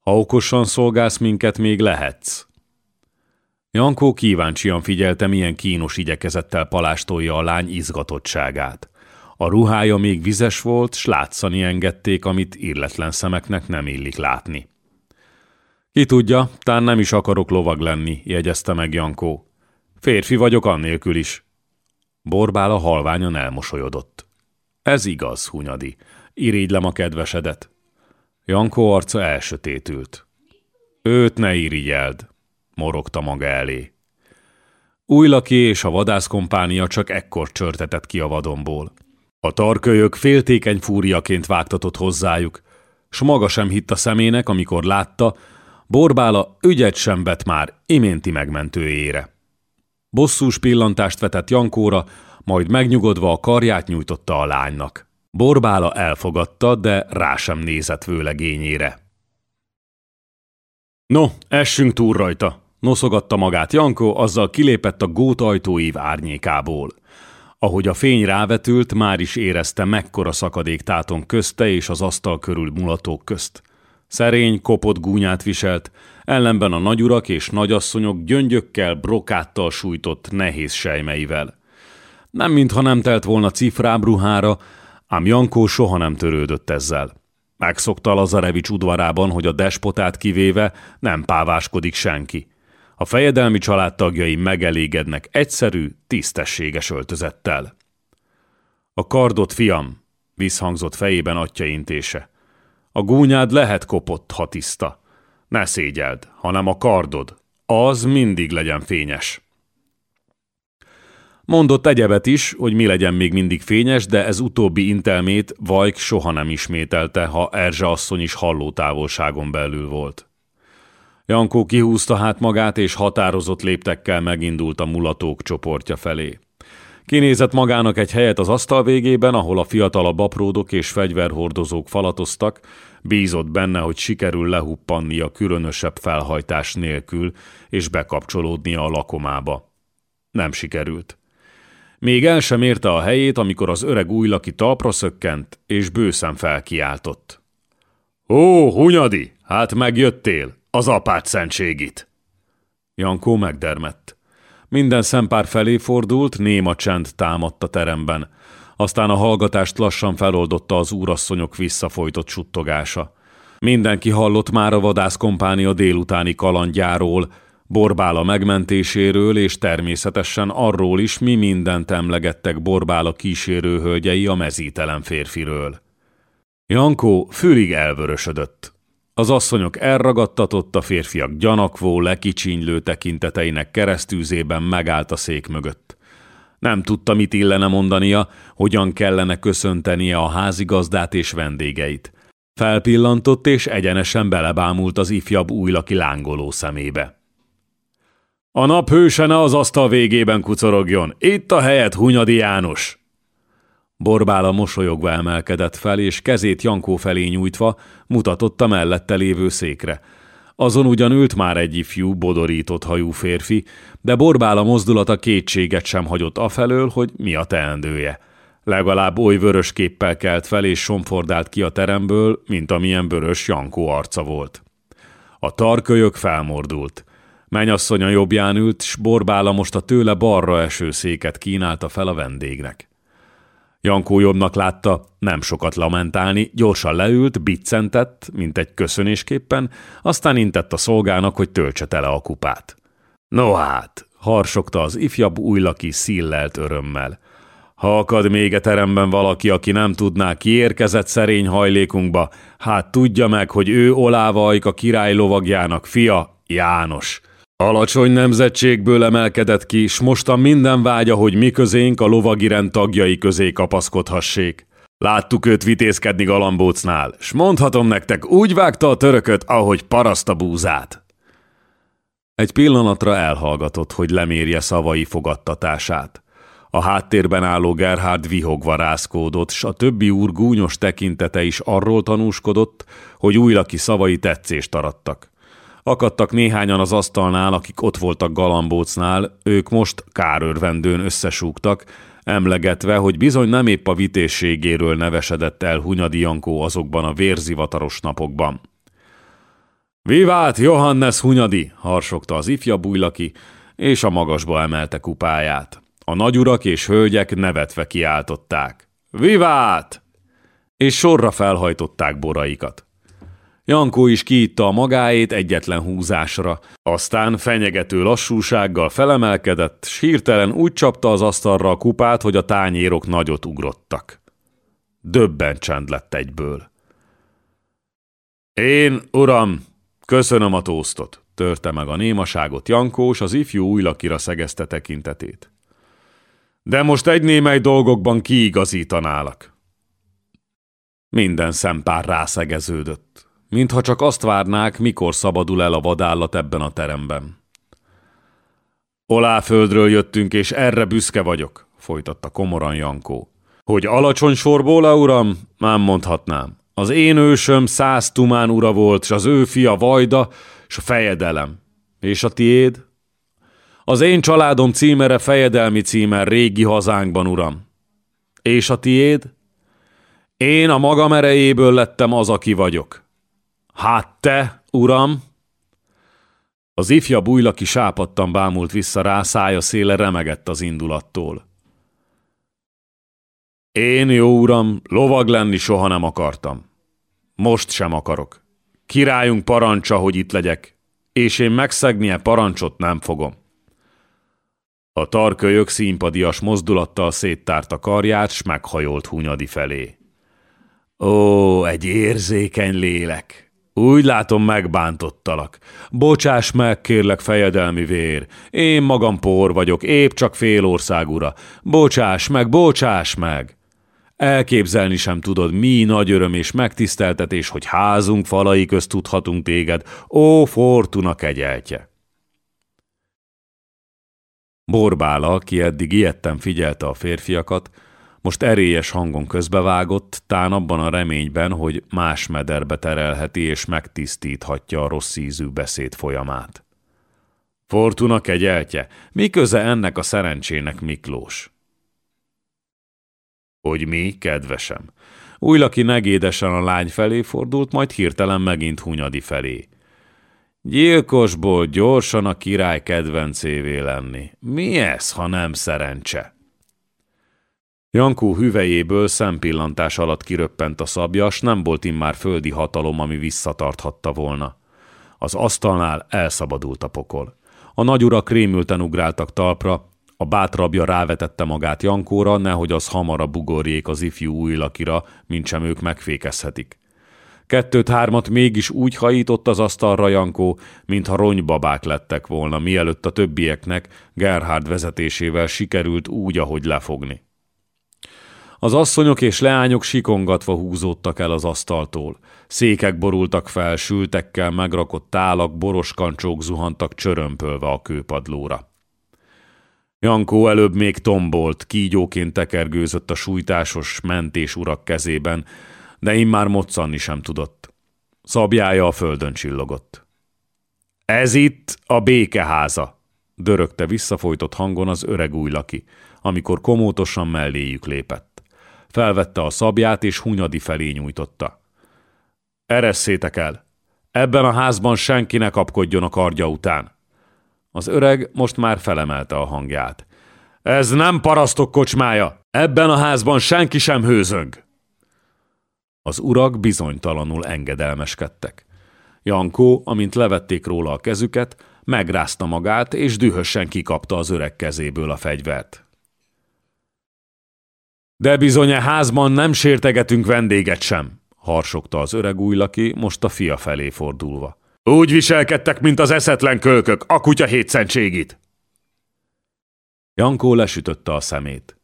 Ha okosan szolgálsz minket, még lehetsz. Jankó kíváncsian figyelte, milyen kínos igyekezettel palástolja a lány izgatottságát. A ruhája még vizes volt, s látszani engedték, amit illetlen szemeknek nem illik látni. Ki tudja, tán nem is akarok lovag lenni, jegyezte meg Jankó. Férfi vagyok annélkül is. Borbála halványan elmosolyodott. Ez igaz, Hunyadi. Irigylem a kedvesedet. Jankó arca elsötétült. Őt ne irigyeld, morogta maga elé. Újlaki és a vadászkompánia csak ekkor csörtetett ki a vadonból. A tarkölyök féltékeny fúriaként vágtatott hozzájuk, s maga sem hitt a szemének, amikor látta, Borbála ügyet sem bet már iménti megmentőjére. Bosszús pillantást vetett Jankóra, majd megnyugodva a karját nyújtotta a lánynak. Borbála elfogadta, de rá sem nézett vőlegényére. No, essünk túl rajta, noszogatta magát Jankó, azzal kilépett a gót ajtóív árnyékából. Ahogy a fény rávetült, már is érezte mekkora szakadék táton közte és az asztal körül mulatók közt. Szerény, kopott gúnyát viselt, ellenben a nagyurak és nagyasszonyok gyöngyökkel, brokáttal sújtott nehéz sejmeivel. Nem mintha nem telt volna cifrább ruhára, ám Jankó soha nem törődött ezzel. Megszokta Lazarevics udvarában, hogy a despotát kivéve nem páváskodik senki. A fejedelmi családtagjai megelégednek egyszerű, tisztességes öltözettel. A kardot, fiam, visszhangzott fejében atya intése. A gúnyád lehet kopott, ha tiszta. Ne szégyeld, hanem a kardod. Az mindig legyen fényes. Mondott egyebet is, hogy mi legyen még mindig fényes, de ez utóbbi intelmét Vajk soha nem ismételte, ha Erzse asszony is halló távolságon belül volt. Jankó kihúzta hát magát, és határozott léptekkel megindult a mulatók csoportja felé. Kinézett magának egy helyet az asztal végében, ahol a fiatalabb apródok és fegyverhordozók falatoztak, bízott benne, hogy sikerül lehuppannia különösebb felhajtás nélkül, és bekapcsolódnia a lakomába. Nem sikerült. Még el sem érte a helyét, amikor az öreg újlaki talpra szökkent, és bőszen felkiáltott. Ó, Hunyadi, hát megjöttél, az apát szentségit! Jankó megdermett. Minden szempár felé fordult, néma csend támadt a teremben. Aztán a hallgatást lassan feloldotta az úrasszonyok visszafolytott suttogása. Mindenki hallott már a vadászkompánia délutáni kalandjáról, Borbála megmentéséről és természetesen arról is, mi mindent emlegettek Borbála kísérőhölgyei a mezítelen férfiről. Jankó fülig elvörösödött. Az asszonyok elragadtatott, a férfiak gyanakvó, lekicsinylő tekinteteinek keresztűzében megállt a szék mögött. Nem tudta, mit illene mondania, hogyan kellene köszöntenie a házigazdát és vendégeit. Felpillantott és egyenesen belebámult az ifjabb újlaki lángoló szemébe. A nap hőse ne az asztal végében kucorogjon. Itt a helyet, Hunyadi János! Borbála mosolyogva emelkedett fel, és kezét Jankó felé nyújtva mutatott a mellette lévő székre. Azon ugyan ült már egy ifjú, bodorított hajú férfi, de Borbála mozdulata kétséget sem hagyott afelől, hogy mi a teendője. Legalább oly vörös képpel kelt fel és somfordált ki a teremből, mint amilyen vörös Jankó arca volt. A tarkölyök felmordult. Menyasszonya jobbján ült, s Borbála most a tőle balra eső széket kínálta fel a vendégnek. Jankó jobbnak látta, nem sokat lamentálni, gyorsan leült, biccentett, mint egy köszönésképpen, aztán intett a szolgának, hogy töltse tele a kupát. No hát, harsogta az ifjabb újlaki szillelt örömmel. Ha akad még a teremben valaki, aki nem tudná, kiérkezett szerény hajlékunkba, hát tudja meg, hogy ő Olávajk a király lovagjának fia, János. Alacsony nemzetségből emelkedett ki, s mostan minden vágya, hogy mi közénk a lovagirend tagjai közé kapaszkodhassék. Láttuk őt vitézkedni galambócnál, s mondhatom nektek, úgy vágta a törököt, ahogy paraszt a búzát. Egy pillanatra elhallgatott, hogy lemérje szavai fogadtatását. A háttérben álló Gerhard vihogva rázkódott, s a többi úr gúnyos tekintete is arról tanúskodott, hogy újlaki szavai tetszést arattak. Akadtak néhányan az asztalnál, akik ott voltak galambócnál, ők most kárörvendőn összesúgtak, emlegetve, hogy bizony nem épp a vitészségéről nevesedett el Hunyadi Jankó azokban a vérzivataros napokban. Vivát Johannes Hunyadi! harsogta az ifja bújlaki, és a magasba emelte kupáját. A nagyurak és hölgyek nevetve kiáltották. Vivát! És sorra felhajtották boraikat. Jankó is kiitta a magáét egyetlen húzásra, aztán fenyegető lassúsággal felemelkedett, s hirtelen úgy csapta az asztalra a kupát, hogy a tányérok nagyot ugrottak. Döbben csend lett egyből. Én, uram, köszönöm a tóztot, törte meg a némaságot Jankós, az ifjú újlakira szegezte tekintetét. De most egy némely dolgokban kiigazítanálak. Minden szempár rászegeződött mintha csak azt várnák, mikor szabadul el a vadállat ebben a teremben. Oláföldről jöttünk, és erre büszke vagyok, folytatta komoran Jankó. Hogy alacsony sorból, uram? Nem mondhatnám. Az én ősöm száz tumán ura volt, s az ő fia Vajda, s a fejedelem. És a tiéd? Az én családom címere fejedelmi címer régi hazánkban, uram. És a tiéd? Én a magam erejéből lettem az, aki vagyok. Hát te, uram! Az ifja bújlaki sápadtan bámult vissza rá, szája széle remegett az indulattól. Én, jó uram, lovag lenni soha nem akartam. Most sem akarok. Királyunk parancsa, hogy itt legyek, és én megszegnie parancsot nem fogom. A tarkölyök színpadias mozdulattal széttárta karját, s meghajolt Hunyadi felé. Ó, egy érzékeny lélek! Úgy látom, megbántottalak. Bocsáss meg, kérlek, fejedelmi vér. Én magam por vagyok, épp csak fél ország ura. Bocsáss meg, bocsáss meg! Elképzelni sem tudod, mi nagy öröm és megtiszteltetés, hogy házunk falai közt tudhatunk téged, ó, fortuna kegyeltje! Borbála, aki eddig ilyetten figyelte a férfiakat, most erélyes hangon közbevágott, tán abban a reményben, hogy más mederbe terelheti és megtisztíthatja a rossz ízű beszéd folyamát. Fortuna kegyeltje, mi köze ennek a szerencsének Miklós? Hogy mi, kedvesem? Újlaki negédesen a lány felé fordult, majd hirtelen megint Hunyadi felé. Gyilkosból gyorsan a király kedvencévé lenni. Mi ez, ha nem szerencse? Jankó hüvejéből szempillantás alatt kiröppent a szabja, s nem volt immár földi hatalom, ami visszatarthatta volna. Az asztalnál elszabadult a pokol. A nagyurak rémülten ugráltak talpra, a bátrabja rávetette magát Jankóra, nehogy az hamarabb bugorjék az ifjú újlakira, mint sem ők megfékezhetik. Kettőt-hármat mégis úgy hajított az asztalra Jankó, mintha ronybabák lettek volna, mielőtt a többieknek Gerhard vezetésével sikerült úgy, ahogy lefogni. Az asszonyok és leányok sikongatva húzódtak el az asztaltól. Székek borultak fel, sültekkel megrakott tálak, boros kancsók zuhantak csörömpölve a kőpadlóra. Jankó előbb még tombolt, kígyóként tekergőzött a sújtásos mentés urak kezében, de immár moccanni sem tudott. Szabjája a földön csillogott. Ez itt a békeháza, dörögte visszafolytott hangon az öreg újlaki, amikor komótosan melléjük lépett. Felvette a szabját és Hunyadi felé nyújtotta. Eresszétek el! Ebben a házban senki ne kapkodjon a kardja után. Az öreg most már felemelte a hangját. Ez nem parasztok kocsmája! Ebben a házban senki sem hőzöng! Az urak bizonytalanul engedelmeskedtek. Jankó, amint levették róla a kezüket, megrázta magát, és dühösen kikapta az öreg kezéből a fegyvert. De bizony a házban nem sértegetünk vendéget sem, harsogta az öreg újlaki, most a fia felé fordulva. Úgy viselkedtek, mint az eszetlen kölkök, a kutya hétszentségit. Jankó lesütötte a szemét.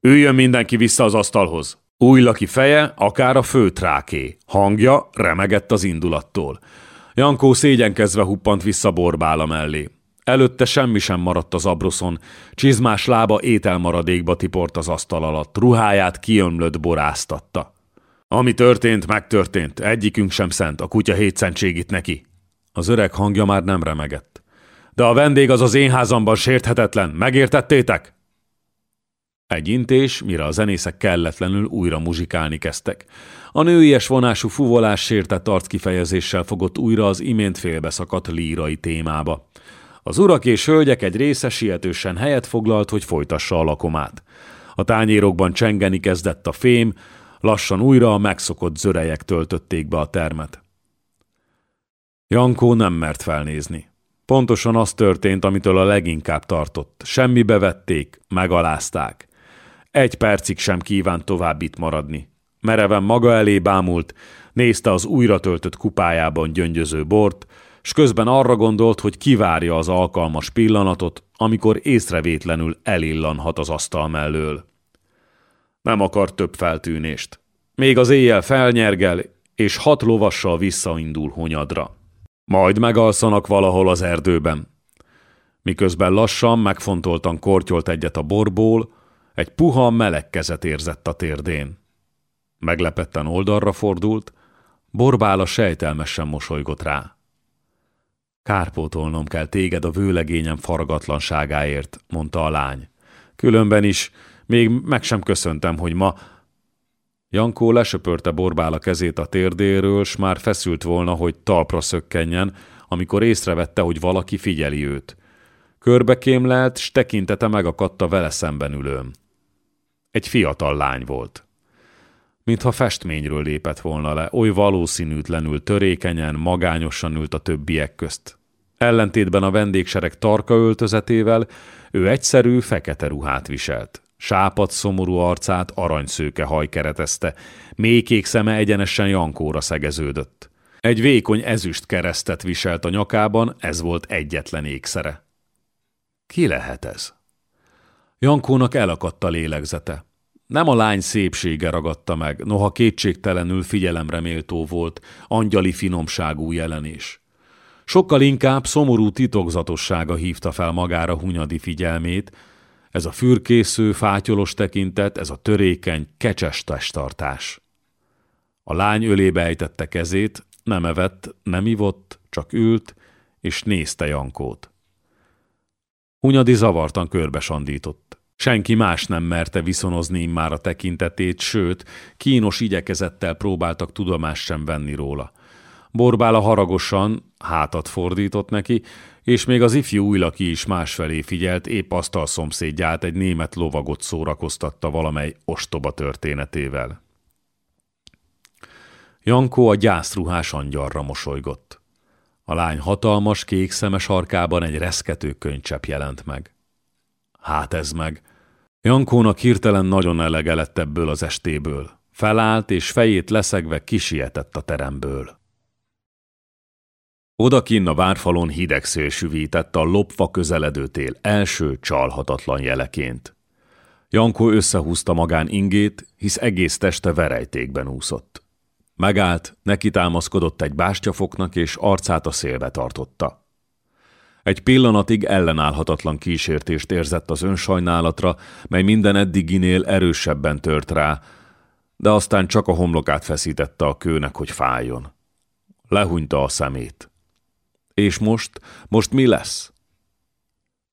Üljön mindenki vissza az asztalhoz. Újlaki feje, akár a főtráké. Hangja remegett az indulattól. Jankó szégyenkezve huppant vissza borbála mellé. Előtte semmi sem maradt az abroszon, csizmás lába ételmaradékba tiport az asztal alatt, ruháját kiömlött boráztatta. Ami történt, megtörtént, egyikünk sem szent, a kutya hétszentségit neki. Az öreg hangja már nem remegett. De a vendég az az én házamban sérthetetlen, megértettétek? Egy intés, mire a zenészek kelletlenül újra muzsikálni kezdtek. A nőies vonású fuvolás sértett arckifejezéssel fogott újra az imént félbeszakadt lírai témába. Az urak és hölgyek egy része sietősen helyet foglalt, hogy folytassa a lakomát. A tányérokban csengeni kezdett a fém, lassan újra a megszokott zörejek töltötték be a termet. Jankó nem mert felnézni. Pontosan az történt, amitől a leginkább tartott. Semmi bevették, megalázták. Egy percig sem kívánt tovább itt maradni. Mereven maga elé bámult, nézte az újra töltött kupájában gyöngyöző bort, s közben arra gondolt, hogy kivárja az alkalmas pillanatot, amikor észrevétlenül elillanhat az asztal mellől. Nem akar több feltűnést. Még az éjjel felnyergel, és hat lovassal visszaindul honyadra. Majd megalszanak valahol az erdőben. Miközben lassan, megfontoltan kortyolt egyet a borból, egy puha, meleg kezet érzett a térdén. Meglepetten oldalra fordult, borbála sejtelmesen mosolygott rá. Kárpótolnom kell téged a vőlegényem faragatlanságáért, mondta a lány. Különben is még meg sem köszöntem, hogy ma... Jankó lesöpörte borbála kezét a térdéről, s már feszült volna, hogy talpra szökkenjen, amikor észrevette, hogy valaki figyeli őt. Körbekémlelt, s tekintete megakadt a vele szemben ülőm. Egy fiatal lány volt. Mintha festményről lépett volna le, oly valószínűtlenül törékenyen, magányosan ült a többiek közt. Ellentétben a vendégsereg tarka öltözetével, ő egyszerű, fekete ruhát viselt. Sápat szomorú arcát aranyszőke haj keretezte, mélykék szeme egyenesen Jankóra szegeződött. Egy vékony ezüst keresztet viselt a nyakában, ez volt egyetlen ékszere. Ki lehet ez? Jankónak elakadt a lélegzete. Nem a lány szépsége ragadta meg, noha kétségtelenül figyelemre méltó volt, angyali finomságú jelenés. Sokkal inkább szomorú titokzatossága hívta fel magára Hunyadi figyelmét, ez a fürkésző, fátyolos tekintet, ez a törékeny, kecses testtartás. A lány ölébe ejtette kezét, nem evett, nem ivott, csak ült, és nézte Jankót. Hunyadi zavartan körbe sandított. Senki más nem merte viszonozni már a tekintetét, sőt, kínos igyekezettel próbáltak tudomást sem venni róla. Borbála haragosan hátat fordított neki, és még az ifjú újlaki is másfelé figyelt, épp asztal szomszédját egy német lovagot szórakoztatta valamely ostoba történetével. Jankó a gyászruhás angyalra mosolygott. A lány hatalmas, kék szemes arkában egy reszkető könycsepp jelent meg. Hát ez meg. Jankónak hirtelen nagyon elege lett ebből az estéből. Felállt, és fejét leszegve kisietett a teremből. Odakinn a várfalon hideg szél süvített a lopva közeledő tél első csalhatatlan jeleként. Jankó összehúzta magán ingét, hisz egész teste verejtékben úszott. Megállt, neki támaszkodott egy bástyafoknak, és arcát a szélbe tartotta. Egy pillanatig ellenállhatatlan kísértést érzett az önsajnálatra, mely minden eddiginél erősebben tört rá, de aztán csak a homlokát feszítette a kőnek, hogy fájjon. Lehúnyta a szemét. És most, most mi lesz?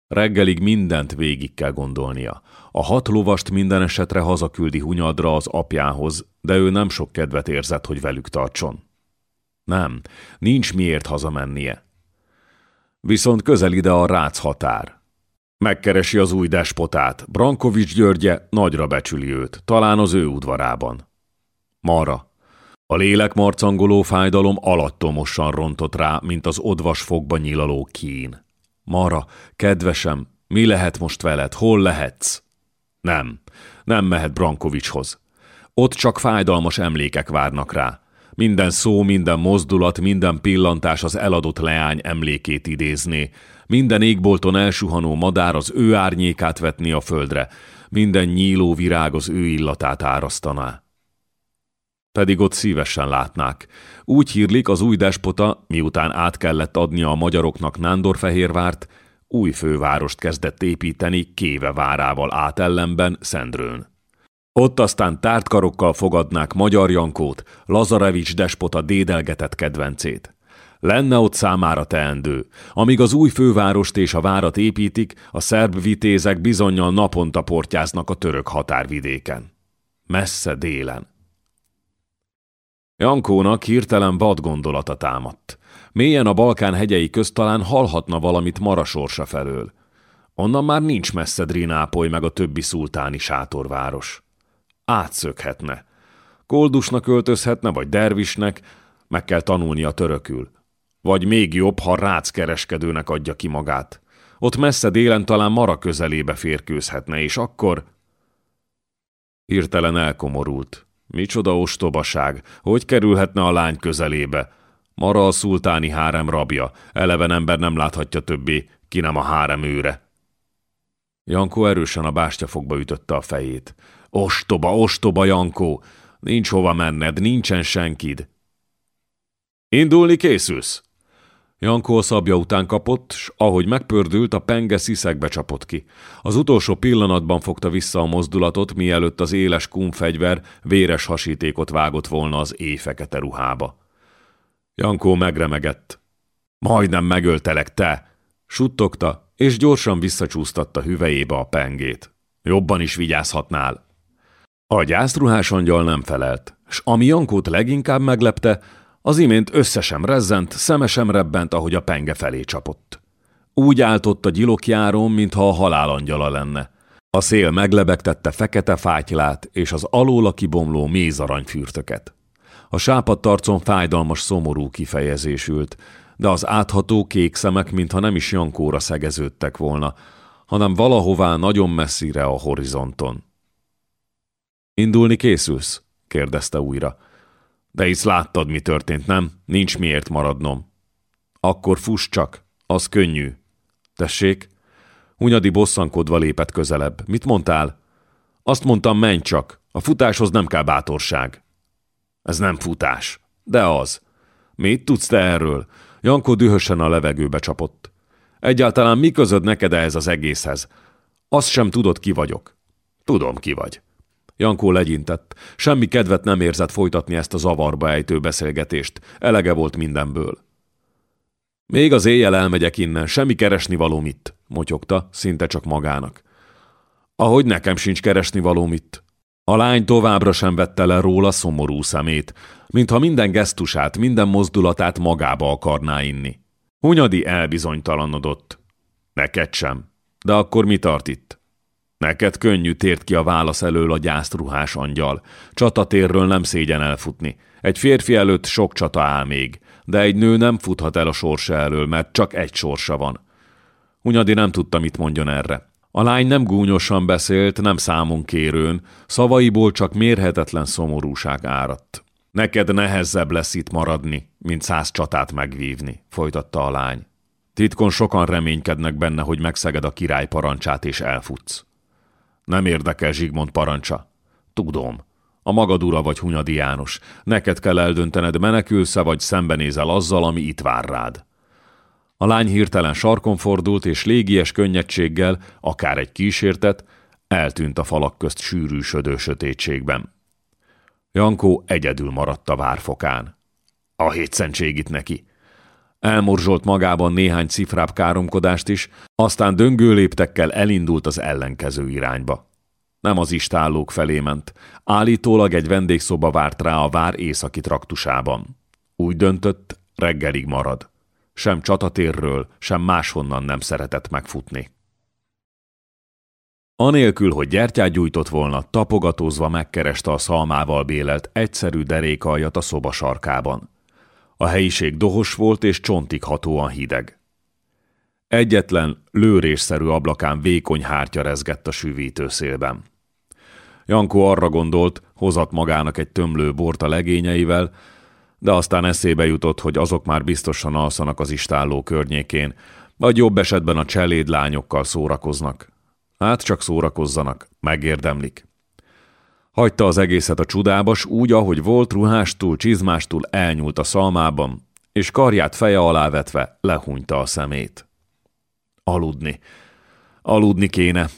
Reggelig mindent végig kell gondolnia. A hat lovast minden esetre hazaküldi Hunyadra az apjához, de ő nem sok kedvet érzett, hogy velük tartson. Nem, nincs miért hazamennie. Viszont közel ide a rác határ. Megkeresi az új despotát, Brankovics Györgye nagyra becsüli őt, talán az ő udvarában. Mara. A lélek marcangoló fájdalom alattomosan rontott rá, mint az odvas fogba nyilaló kín. Mara, kedvesem, mi lehet most veled, hol lehetsz? Nem, nem mehet Brankovicshoz. Ott csak fájdalmas emlékek várnak rá. Minden szó, minden mozdulat, minden pillantás az eladott leány emlékét idézné. Minden égbolton elsuhanó madár az ő árnyékát vetni a földre. Minden nyíló virág az ő illatát árasztaná. Pedig ott szívesen látnák. Úgy hírlik az új despota, miután át kellett adnia a magyaroknak Nándorfehérvárt, új fővárost kezdett építeni Kéve várával átellenben, Szendrőn. Ott aztán tárt karokkal fogadnák Magyar Jankót, Lazarevics despota dédelgetett kedvencét. Lenne ott számára teendő. Amíg az új fővárost és a várat építik, a szerb vitézek bizonyal naponta portyáznak a török határvidéken. Messze délen. Jankónak hirtelen vad gondolata támadt. Mélyen a Balkán hegyei közt talán hallhatna valamit Marasorsa felől. Onnan már nincs messze Drinápoly meg a többi szultáni sátorváros. Átszökhetne. Koldusnak öltözhetne, vagy dervisnek, meg kell tanulnia törökül. Vagy még jobb, ha ráckereskedőnek adja ki magát. Ott messze délen talán Mara közelébe férkőzhetne, és akkor... Hirtelen elkomorult. Micsoda ostobaság, hogy kerülhetne a lány közelébe? Mara a szultáni hárem rabja, eleven ember nem láthatja többé, ki nem a hárem őre. Jankó erősen a bástyafogba ütötte a fejét. Ostoba, ostoba, Jankó! Nincs hova menned, nincsen senkid. Indulni készülsz? Jankó a szabja után kapott, s ahogy megpördült, a penge sziszekbe csapott ki. Az utolsó pillanatban fogta vissza a mozdulatot, mielőtt az éles kumfegyver véres hasítékot vágott volna az éjfekete ruhába. Jankó megremegett. Majdnem megöltelek, te! Suttogta, és gyorsan visszacsúsztatta hüvejébe a pengét. Jobban is vigyázhatnál. A gyászruhás angyal nem felelt, s ami Jankót leginkább meglepte, az imént összesem rezzent, szemesem rebbent, ahogy a penge felé csapott. Úgy áltott a gyilokjáron, mintha a halálangyala lenne. A szél meglebegtette fekete fátylát és az alóla kibomló mézaranyfürtöket. A sápadt arcon fájdalmas, szomorú kifejezés ült, de az átható kék szemek mintha nem is Jankóra szegeződtek volna, hanem valahová nagyon messzire a horizonton. Indulni készülsz? kérdezte újra. De hisz láttad, mi történt, nem? Nincs miért maradnom. Akkor fuss csak, az könnyű. Tessék? Hunyadi bosszankodva lépett közelebb. Mit mondtál? Azt mondtam, menj csak. A futáshoz nem kell bátorság. Ez nem futás. De az. Mit tudsz te erről? Jankó dühösen a levegőbe csapott. Egyáltalán mi közöd neked ehhez az egészhez? Azt sem tudod, ki vagyok. Tudom, ki vagy. Jankó legyintett. Semmi kedvet nem érzett folytatni ezt a zavarba ejtő beszélgetést. Elege volt mindenből. Még az éjjel elmegyek innen, semmi keresni való mit, motyogta, szinte csak magának. Ahogy nekem sincs keresni való mit. A lány továbbra sem vette le róla szomorú szemét, mintha minden gesztusát, minden mozdulatát magába akarná inni. Hunyadi elbizonytalanodott. Neked sem. De akkor mi tart itt? Neked könnyű tért ki a válasz elől a gyászruhás angyal. Csatatérről nem szégyen elfutni. Egy férfi előtt sok csata áll még, de egy nő nem futhat el a sorsa elől, mert csak egy sorsa van. Hunyadi nem tudta, mit mondjon erre. A lány nem gúnyosan beszélt, nem számon kérőn, szavaiból csak mérhetetlen szomorúság áradt. Neked nehezebb lesz itt maradni, mint száz csatát megvívni, folytatta a lány. Titkon sokan reménykednek benne, hogy megszeged a király parancsát és elfutsz. Nem érdekel Zsigmond parancsa. Tudom. A magad ura vagy Hunyadi János. Neked kell eldöntened, menekülsz-e vagy szembenézel azzal, ami itt vár rád. A lány hirtelen sarkon fordult, és légies könnyedséggel, akár egy kísértet, eltűnt a falak közt sűrűsödő sötétségben. Jankó egyedül maradt a várfokán. A hétszentség itt neki. Elmorzsolt magában néhány cifrább káromkodást is, aztán döngő léptekkel elindult az ellenkező irányba. Nem az istállók felé ment. Állítólag egy vendégszoba várt rá a vár északi traktusában. Úgy döntött, reggelig marad. Sem csatatérről, sem máshonnan nem szeretett megfutni. Anélkül, hogy gyertyát gyújtott volna, tapogatózva megkereste a szalmával bélelt egyszerű derékaljat a szoba sarkában. A helyiség dohos volt és csontig hatóan hideg. Egyetlen, lőrésszerű ablakán vékony hártya rezgett a süvítő szélben. Jankó arra gondolt, hozat magának egy tömlő bort a legényeivel, de aztán eszébe jutott, hogy azok már biztosan alszanak az istálló környékén, vagy jobb esetben a cseléd lányokkal szórakoznak. Hát csak szórakozzanak, megérdemlik. Hagyta az egészet a csudában, úgy, ahogy volt, ruhástól, csizmástól elnyúlt a szalmában, és karját feje alá vetve lehúnyta a szemét. Aludni. Aludni kéne.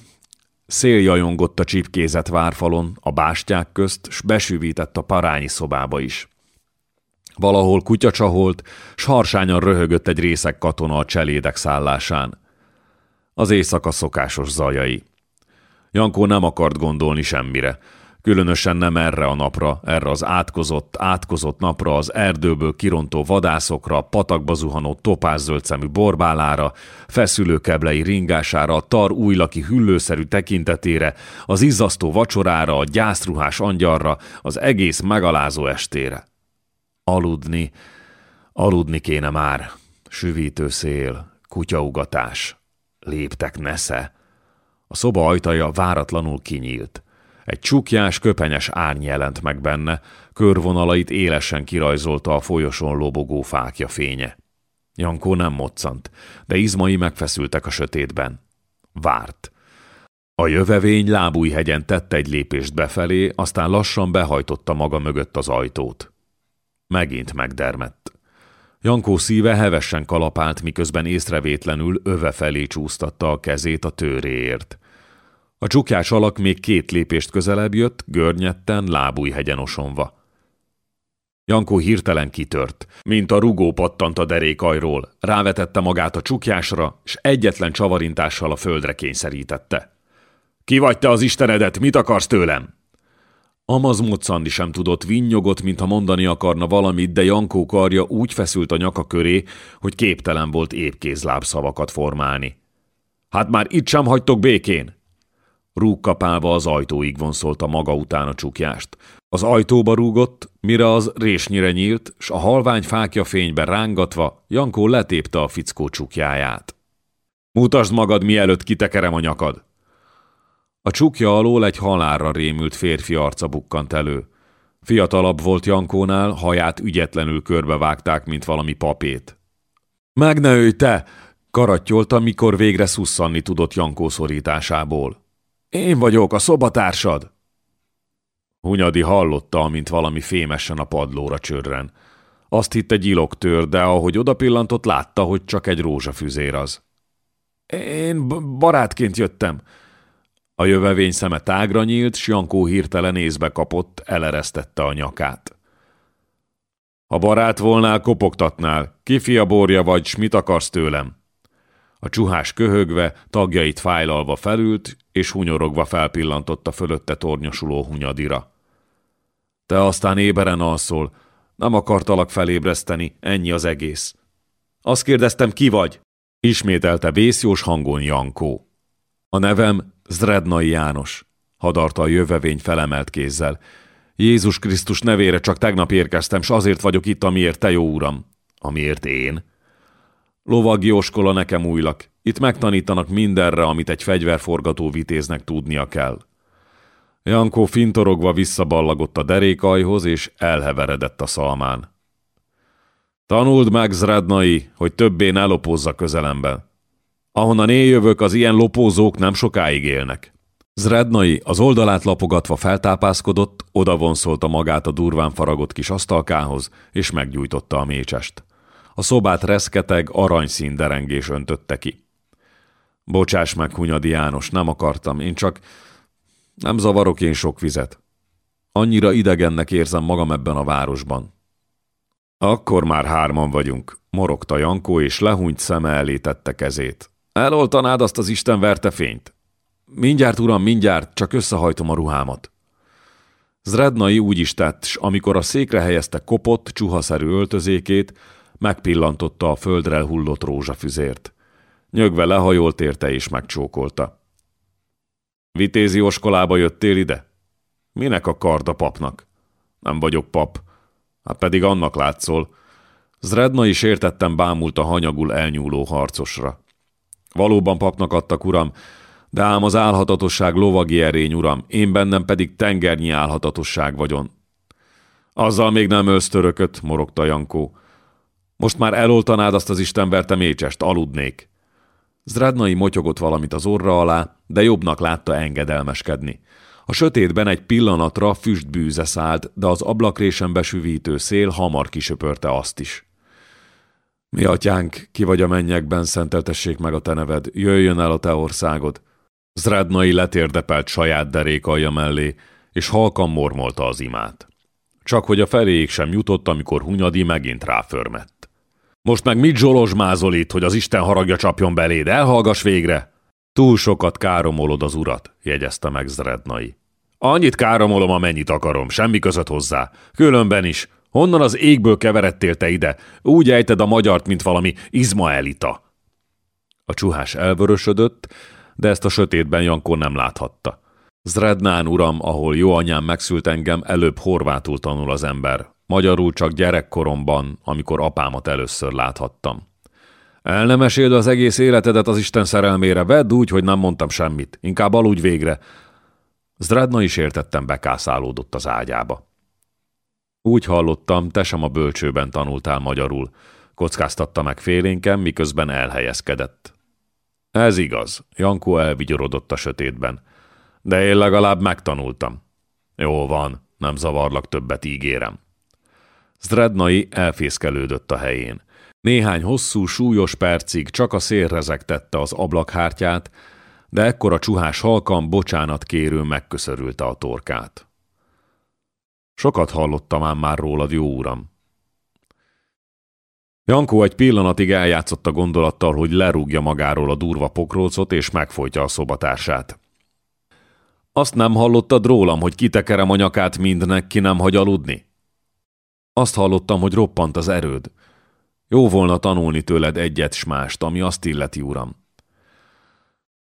Szél jajongott a csipkézett várfalon, a bástyák közt, s besűvített a parányi szobába is. Valahol kutya csaholt, s harsányan röhögött egy részek katona a cselédek szállásán. Az éjszaka szokásos zajai. Jankó nem akart gondolni semmire, Különösen nem erre a napra, erre az átkozott, átkozott napra, az erdőből kirontó vadászokra, patakba zuhanó topázzöld szemű borbálára, feszülő keblei ringására, a tar újlaki hüllőszerű tekintetére, az izzasztó vacsorára, a gyászruhás angyalra, az egész megalázó estére. Aludni, aludni kéne már. Süvítő szél, kutyaugatás, léptek nesze. A szoba ajtaja váratlanul kinyílt. Egy csukjás, köpenyes árny jelent meg benne, körvonalait élesen kirajzolta a folyosón lobogó fákja fénye. Jankó nem moccant, de izmai megfeszültek a sötétben. Várt. A jövevény lábújhegyen tette egy lépést befelé, aztán lassan behajtotta maga mögött az ajtót. Megint megdermett. Jankó szíve hevesen kalapált, miközben észrevétlenül öve felé csúsztatta a kezét a tőréért. A csukjás alak még két lépést közelebb jött, görnyetten, hegyen osonva. Jankó hirtelen kitört, mint a rugó pattant a derékajról, rávetette magát a csukjásra, és egyetlen csavarintással a földre kényszerítette. Ki vagy te az istenedet, mit akarsz tőlem? Amaz moccandi sem tudott, vinnyogott, mintha mondani akarna valamit, de Jankó karja úgy feszült a nyaka köré, hogy képtelen volt épkézláb szavakat formálni. Hát már itt sem hagytok békén! Rúgkapálva az ajtóig vonszolta maga után a csukjást. Az ajtóba rúgott, mire az résnyire nyílt, s a halvány fákja fénybe rángatva Jankó letépte a fickó csukjáját. Mutasd magad, mielőtt kitekerem a nyakad! A csukja alól egy halálra rémült férfi arca bukkant elő. Fiatalabb volt Jankónál, haját ügyetlenül körbevágták, mint valami papét. Meg ne őj, te! Karattyolta, mikor végre szusszanni tudott Jankó szorításából. Én vagyok, a szobatársad! Hunyadi hallotta, amint valami fémesen a padlóra csörren. Azt hitte gyilogtör, de ahogy odapillantott, látta, hogy csak egy rózsafüzér az. Én barátként jöttem. A jövevény szeme tágra nyílt, s Jankó hirtelen észbe kapott, eleresztette a nyakát. Ha barát volnál, kopogtatnál. Ki borja vagy, s mit akarsz tőlem? A csuhás köhögve, tagjait fájlalva felült, és hunyorogva felpillantotta fölötte tornyosuló hunyadira. Te aztán éberen alszol. Nem akartalak felébreszteni, ennyi az egész. Azt kérdeztem, ki vagy? Ismételte vészjós hangon Jankó. A nevem Zrednai János, hadarta a jövevény felemelt kézzel. Jézus Krisztus nevére csak tegnap érkeztem, s azért vagyok itt, amiért te jó uram. Amiért én? Lovagi oskola nekem újlak. Itt megtanítanak mindenre, amit egy fegyverforgató vitéznek tudnia kell. Jankó fintorogva visszaballagott a derékajhoz, és elheveredett a szalmán. Tanuld meg, Zrednai, hogy többé ne lopózza közelemben. Ahonnan én jövök, az ilyen lopózók nem sokáig élnek. Zrednai az oldalát lapogatva feltápászkodott, odavonszolta magát a durván faragott kis asztalkához, és meggyújtotta a mécsest. A szobát reszketeg, aranyszín derengés öntötte ki. Bocsáss meg, Hunyadi János, nem akartam, én csak nem zavarok én sok vizet. Annyira idegennek érzem magam ebben a városban. Akkor már hárman vagyunk, morogta Jankó, és lehúnyt szeme elé tette kezét. Eloltanád azt az Isten verte fényt? Mindjárt, uram, mindjárt, csak összehajtom a ruhámat. Zrednai úgy is tett, s amikor a székre helyezte kopott, csuhaszerű öltözékét, megpillantotta a földre hullott rózsafüzért. Nyögve lehajolt érte és megcsókolta. Vitézi oskolába jöttél ide? Minek a kard a papnak? Nem vagyok pap. Hát pedig annak látszol. Zredna is értettem bámult a hanyagul elnyúló harcosra. Valóban papnak adtak, uram, de ám az álhatatosság lovagi erény, uram, én bennem pedig tengernyi álhatatosság vagyon. Azzal még nem ölsz morogta Jankó. Most már eloltanád azt az istenverte mécsest, aludnék. Zradnai motyogott valamit az orra alá, de jobbnak látta engedelmeskedni. A sötétben egy pillanatra füstbűze szállt, de az ablakrésen besüvítő szél hamar kisöpörte azt is. Mi atyánk, ki vagy a mennyekben, szenteltessék meg a te neved, jöjjön el a te országod. Zradnai letérdepelt saját derékalja mellé, és halkan mormolta az imát. Csak hogy a feléig sem jutott, amikor Hunyadi megint ráförmett. Most meg mit zsolozsmázol itt, hogy az Isten haragja csapjon beléd? Elhallgass végre! Túl sokat káromolod az urat, jegyezte meg Zrednai. Annyit káromolom, amennyit akarom, semmi között hozzá. Különben is. Honnan az égből keveredtél te ide? Úgy ejted a magyart, mint valami izmaelita. A csuhás elvörösödött, de ezt a sötétben Jankó nem láthatta. Zrednán uram, ahol jó anyám megszült engem, előbb horvátul tanul az ember. Magyarul csak gyerekkoromban, amikor apámat először láthattam. El nem meséld az egész életedet az Isten szerelmére, vedd úgy, hogy nem mondtam semmit, inkább aludj végre. Zdradna is értettem bekászálódott az ágyába. Úgy hallottam, te sem a bölcsőben tanultál magyarul, kockáztatta meg félénken, miközben elhelyezkedett. Ez igaz, Jankó elvigyorodott a sötétben. De én legalább megtanultam. Jó van, nem zavarlak többet, ígérem. Zrednai elfészkelődött a helyén. Néhány hosszú, súlyos percig csak a szél rezegtette az ablakhártyát, de ekkor a csuhás halkan bocsánat kérő megköszörülte a torkát. Sokat hallottam ám már rólad, jó uram. Jankó egy pillanatig eljátszott a gondolattal, hogy lerúgja magáról a durva pokrócot és megfojtja a szobatársát. Azt nem hallottad rólam, hogy kitekerem a nyakát mindnek, ki nem hagy aludni? Azt hallottam, hogy roppant az erőd. Jó volna tanulni tőled egyet s mást, ami azt illeti, uram.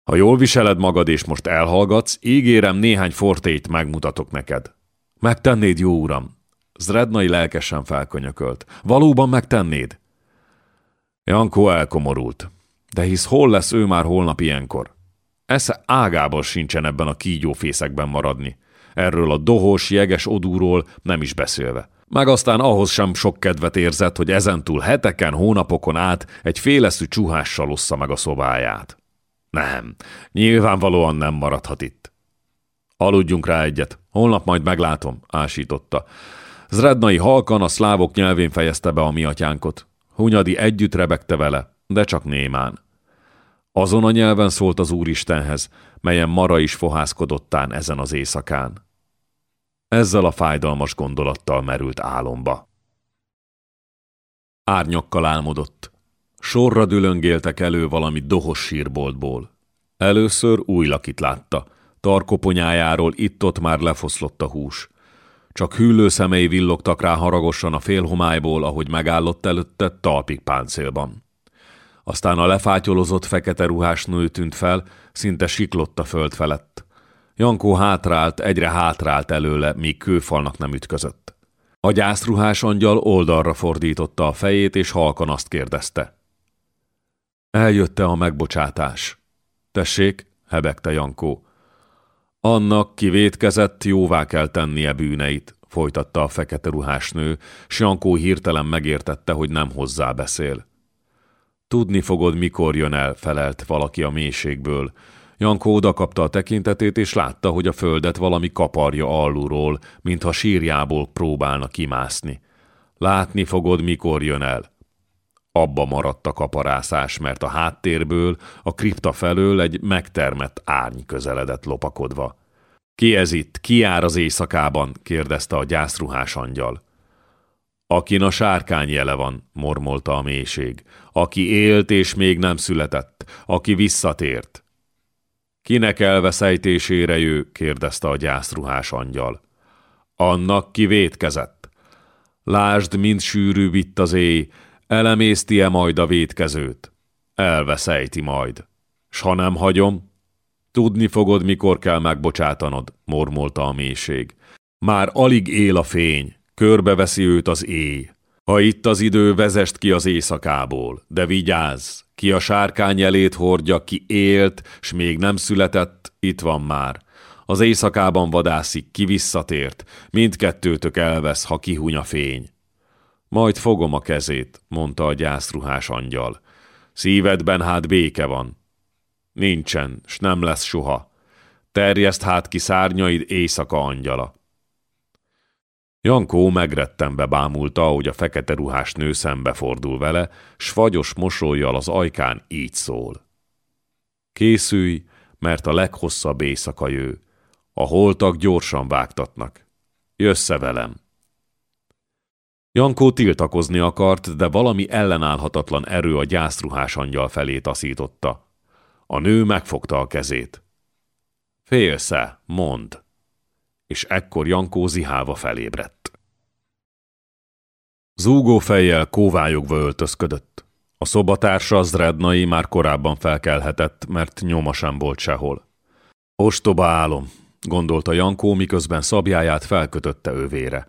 Ha jól viseled magad és most elhallgatsz, ígérem néhány fortét megmutatok neked. Megtennéd, jó uram? Zrednai lelkesen felkönyökölt. Valóban megtennéd? Jankó elkomorult. De hisz hol lesz ő már holnap ilyenkor? Esze ágából sincsen ebben a kígyófészekben maradni. Erről a dohos, jeges odúról nem is beszélve. Meg aztán ahhoz sem sok kedvet érzett, hogy ezentúl heteken, hónapokon át egy féleszű csuhással ossza meg a szobáját. Nem, nyilvánvalóan nem maradhat itt. Aludjunk rá egyet, holnap majd meglátom, ásította. Zrednai halkan a szlávok nyelvén fejezte be a mi atyánkot. Hunyadi együtt rebegte vele, de csak némán. Azon a nyelven szólt az Úristenhez, melyen Mara is fohászkodottán ezen az éjszakán. Ezzel a fájdalmas gondolattal merült álomba. Árnyakkal álmodott. Sorra dülöngéltek elő valami dohos sírboltból. Először új lakit látta. Tarkoponyájáról itt-ott már lefoszlott a hús. Csak hűlő szemei villogtak rá haragosan a félhomályból, ahogy megállott előtte talpig páncélban. Aztán a lefátyolozott fekete ruhás nő tűnt fel, szinte siklott a föld felett. Jankó hátrált, egyre hátrált előle, míg kőfalnak nem ütközött. A gyászruhás angyal oldalra fordította a fejét, és halkan azt kérdezte. Eljötte a megbocsátás. Tessék, hebegte Jankó. Annak, ki vétkezett, jóvá kell tennie bűneit, folytatta a fekete ruhás nő, s Jankó hirtelen megértette, hogy nem hozzá beszél. Tudni fogod, mikor jön el, felelt valaki a mélységből. Jankó odakapta a tekintetét, és látta, hogy a földet valami kaparja alulról, mintha sírjából próbálna kimászni. Látni fogod, mikor jön el. Abba maradt a kaparászás, mert a háttérből, a kripta felől egy megtermett árny közeledett lopakodva. Ki ez itt? Ki jár az éjszakában? kérdezte a gyászruhás angyal. Akin a sárkány jele van, mormolta a mélység. Aki élt és még nem született, aki visszatért. Kinek elveszejtésére jő? kérdezte a gyászruhás angyal. Annak ki vétkezett. Lásd, mint sűrű vitt az éj, elemészti-e majd a vétkezőt? Elveszejti majd. S ha nem hagyom, tudni fogod, mikor kell megbocsátanod, mormolta a mélység. Már alig él a fény, körbeveszi őt az éj. Ha itt az idő, vezest ki az éjszakából, de vigyázz, ki a sárkány elét hordja, ki élt, s még nem született, itt van már. Az éjszakában vadászik, ki visszatért, mindkettőtök elvesz, ha kihuny a fény. Majd fogom a kezét, mondta a gyászruhás angyal. Szívedben hát béke van. Nincsen, s nem lesz soha. Terjeszt hát ki szárnyaid éjszaka angyala. Jankó megrettenbe bámulta, hogy a fekete ruhás nő szembefordul vele, s fagyos mosolyjal az ajkán így szól. Készülj, mert a leghosszabb éjszaka jő. A holtak gyorsan vágtatnak. Jössze velem! Jankó tiltakozni akart, de valami ellenállhatatlan erő a gyászruhás angyal felé taszította. A nő megfogta a kezét. Félsze, mond! És ekkor Jankó zihálva felébredt. Zúgó fejjel kóvályogva öltözködött. A szobatársa az Rednai már korábban felkelhetett, mert nyoma sem volt sehol. Ostoba álom, gondolta Jankó, miközben szabjáját felkötötte övére.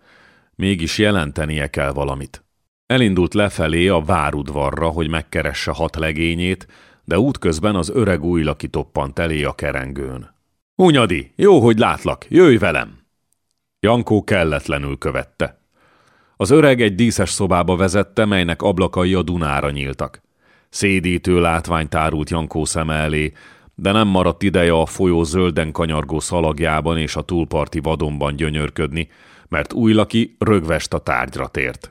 Mégis jelentenie kell valamit. Elindult lefelé a várudvarra, hogy megkeresse hat legényét, de útközben az öreg újlaki toppant elé a kerengőn. Hunyadi, jó, hogy látlak, jöjj velem! Jankó kelletlenül követte. Az öreg egy díszes szobába vezette, melynek ablakai a Dunára nyíltak. Szédítő látvány tárult Jankó szeme elé, de nem maradt ideje a folyó zölden kanyargó szalagjában és a túlparti vadonban gyönyörködni, mert újlaki rögvest a tárgyra tért.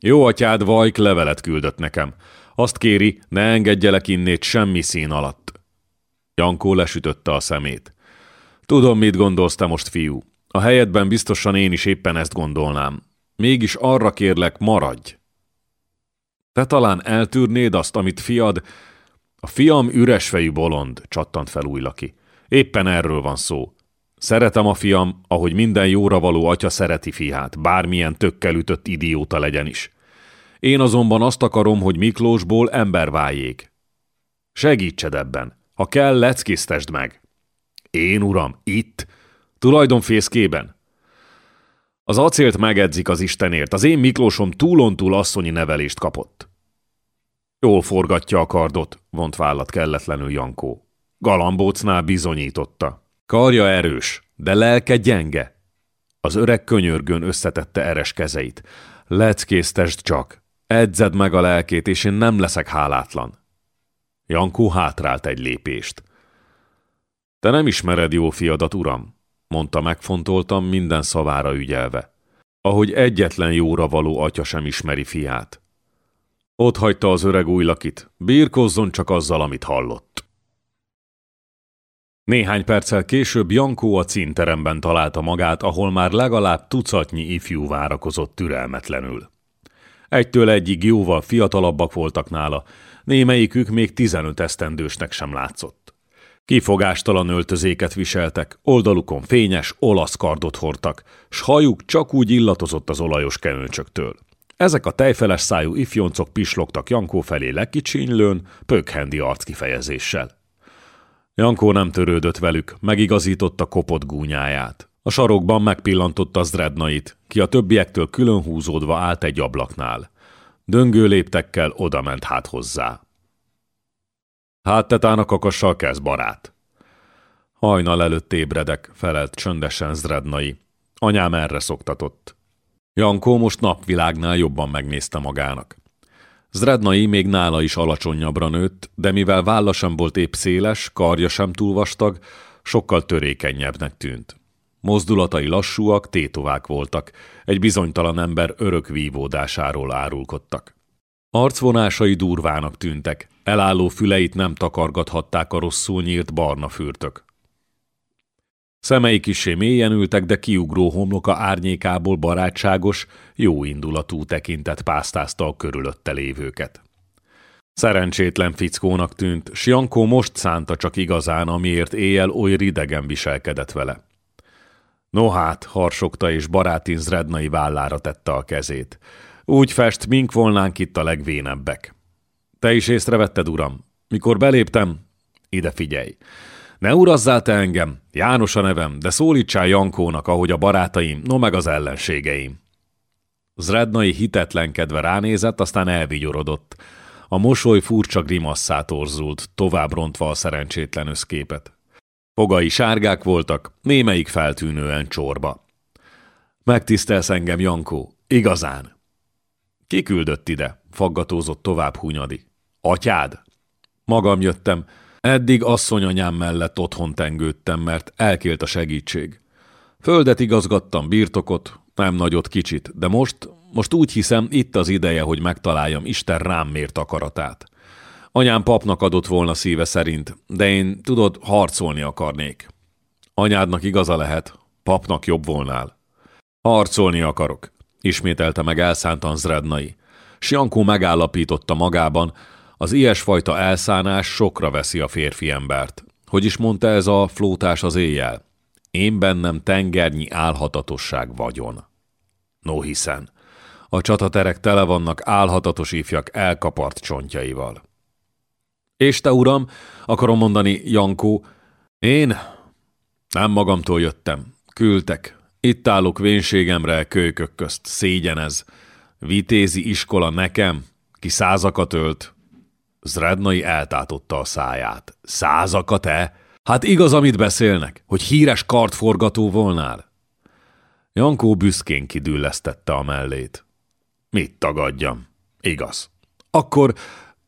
Jó atyád Vajk levelet küldött nekem. Azt kéri, ne engedjelek innét semmi szín alatt. Jankó lesütötte a szemét. Tudom, mit gondolsz te most, fiú. A helyedben biztosan én is éppen ezt gondolnám. Mégis arra kérlek, maradj. Te talán eltűrnéd azt, amit fiad... A fiam üresfejű bolond, csattant fel újlaki. Éppen erről van szó. Szeretem a fiam, ahogy minden jóra való atya szereti fiát, bármilyen tökkel ütött idióta legyen is. Én azonban azt akarom, hogy Miklósból ember váljék. Segítsed ebben. Ha kell, leckisztesd meg. Én, uram, itt? Tulajdonfészkében? Az acélt megedzik az Istenért. Az én Miklósom túlontúl asszonyi nevelést kapott. Jól forgatja a kardot, vont vállat kelletlenül Jankó. Galambócnál bizonyította. Karja erős, de lelke gyenge. Az öreg könyörgőn összetette eres kezeit. Leckésztesd csak, edzed meg a lelkét, és én nem leszek hálátlan. Jankó hátrált egy lépést. Te nem ismered jó fiadat, uram, mondta megfontoltam minden szavára ügyelve. Ahogy egyetlen jóra való atya sem ismeri fiát. Ott hagyta az öreg új lakit, birkozzon csak azzal, amit hallott. Néhány perccel később Jankó a cínteremben találta magát, ahol már legalább tucatnyi ifjú várakozott türelmetlenül. Egytől egyig jóval fiatalabbak voltak nála, némelyikük még 15 esztendősnek sem látszott. Kifogástalan öltözéket viseltek, oldalukon fényes, olasz kardot hordtak, s hajuk csak úgy illatozott az olajos kenőcsöktől. Ezek a tejfeles szájú ifjoncok pislogtak Jankó felé lekicsinylőn, pökhendi arckifejezéssel. Jankó nem törődött velük, megigazította kopott gúnyáját. A sarokban megpillantotta Zrednait, ki a többiektől külön húzódva állt egy ablaknál. Döngő léptekkel odament hát hozzá. Hát tetának akassal kezd, barát. Hajnal előtt ébredek, felelt csöndesen Zrednai. Anyám erre szoktatott. Jankó most napvilágnál jobban megnézte magának. Zrednai még nála is alacsonyabbra nőtt, de mivel válla sem volt épp széles, karja sem túl vastag, sokkal törékenyebbnek tűnt. Mozdulatai lassúak, tétovák voltak, egy bizonytalan ember örök vívódásáról árulkodtak. Arcvonásai durvának tűntek, elálló füleit nem takargathatták a rosszul nyírt barna fürtök. Szemei kisé mélyen ültek, de kiugró homloka árnyékából barátságos, jó indulatú tekintet pásztázta a körülötte lévőket. Szerencsétlen fickónak tűnt, Siankó most szánta csak igazán, amiért éjjel oly ridegen viselkedett vele. No hát, harsogta és barátin Zrednai vállára tette a kezét. Úgy fest, mink volnánk itt a legvénebbek. Te is észrevetted, uram? Mikor beléptem? Ide figyelj. Ne urazzál te engem, János a nevem, de szólítsál Jankónak, ahogy a barátaim, no meg az ellenségeim. Zrednai hitetlenkedve ránézett, aztán elvigyorodott. A mosoly furcsa grimasszá torzult, tovább rontva a szerencsétlen összképet. Fogai sárgák voltak, némelyik feltűnően csorba. Megtisztelsz engem, Jankó, igazán. Ki küldött ide? Faggatózott tovább Hunyadi. Atyád? Magam jöttem, Eddig asszonyanyám mellett otthon tengődtem, mert elkélt a segítség. Földet igazgattam, birtokot, nem nagyot kicsit, de most, most úgy hiszem, itt az ideje, hogy megtaláljam Isten rám mért akaratát. Anyám papnak adott volna szíve szerint, de én, tudod, harcolni akarnék. Anyádnak igaza lehet, papnak jobb volnál. Harcolni akarok, ismételte meg elszántan Zrednai. Siankó megállapította magában, az ilyesfajta elszánás sokra veszi a férfi embert. Hogy is mondta ez a flótás az éjjel? Én bennem tengernyi álhatatosság vagyon. No hiszen. A csataterek tele vannak álhatatos ifjak elkapart csontjaival. És te, uram, akarom mondani, Jankó, én nem magamtól jöttem. Küldtek. Itt állok vénségemre kölykök közt. Szégyenez. Vitézi iskola nekem, ki százakat ölt, Zrednai eltátotta a száját. Százakat te? Hát igaz, amit beszélnek, hogy híres kartforgató volnál? Jankó büszkén kidüllesztette a mellét. Mit tagadjam? Igaz. Akkor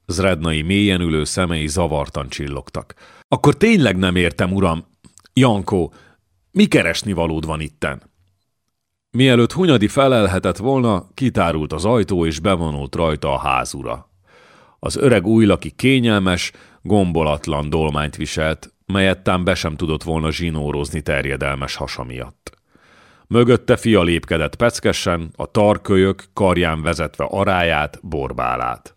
Zrednai mélyen ülő szemei zavartan csillogtak. Akkor tényleg nem értem, uram. Jankó, mi keresni valód van itten? Mielőtt Hunyadi felelhetett volna, kitárult az ajtó és bevonult rajta a házura. Az öreg újlaki kényelmes, gombolatlan dolmányt viselt, melyet tám be sem tudott volna zsinórozni terjedelmes hasa miatt. Mögötte fia lépkedett peckesen, a tarkölyök karján vezetve aráját, borbálát.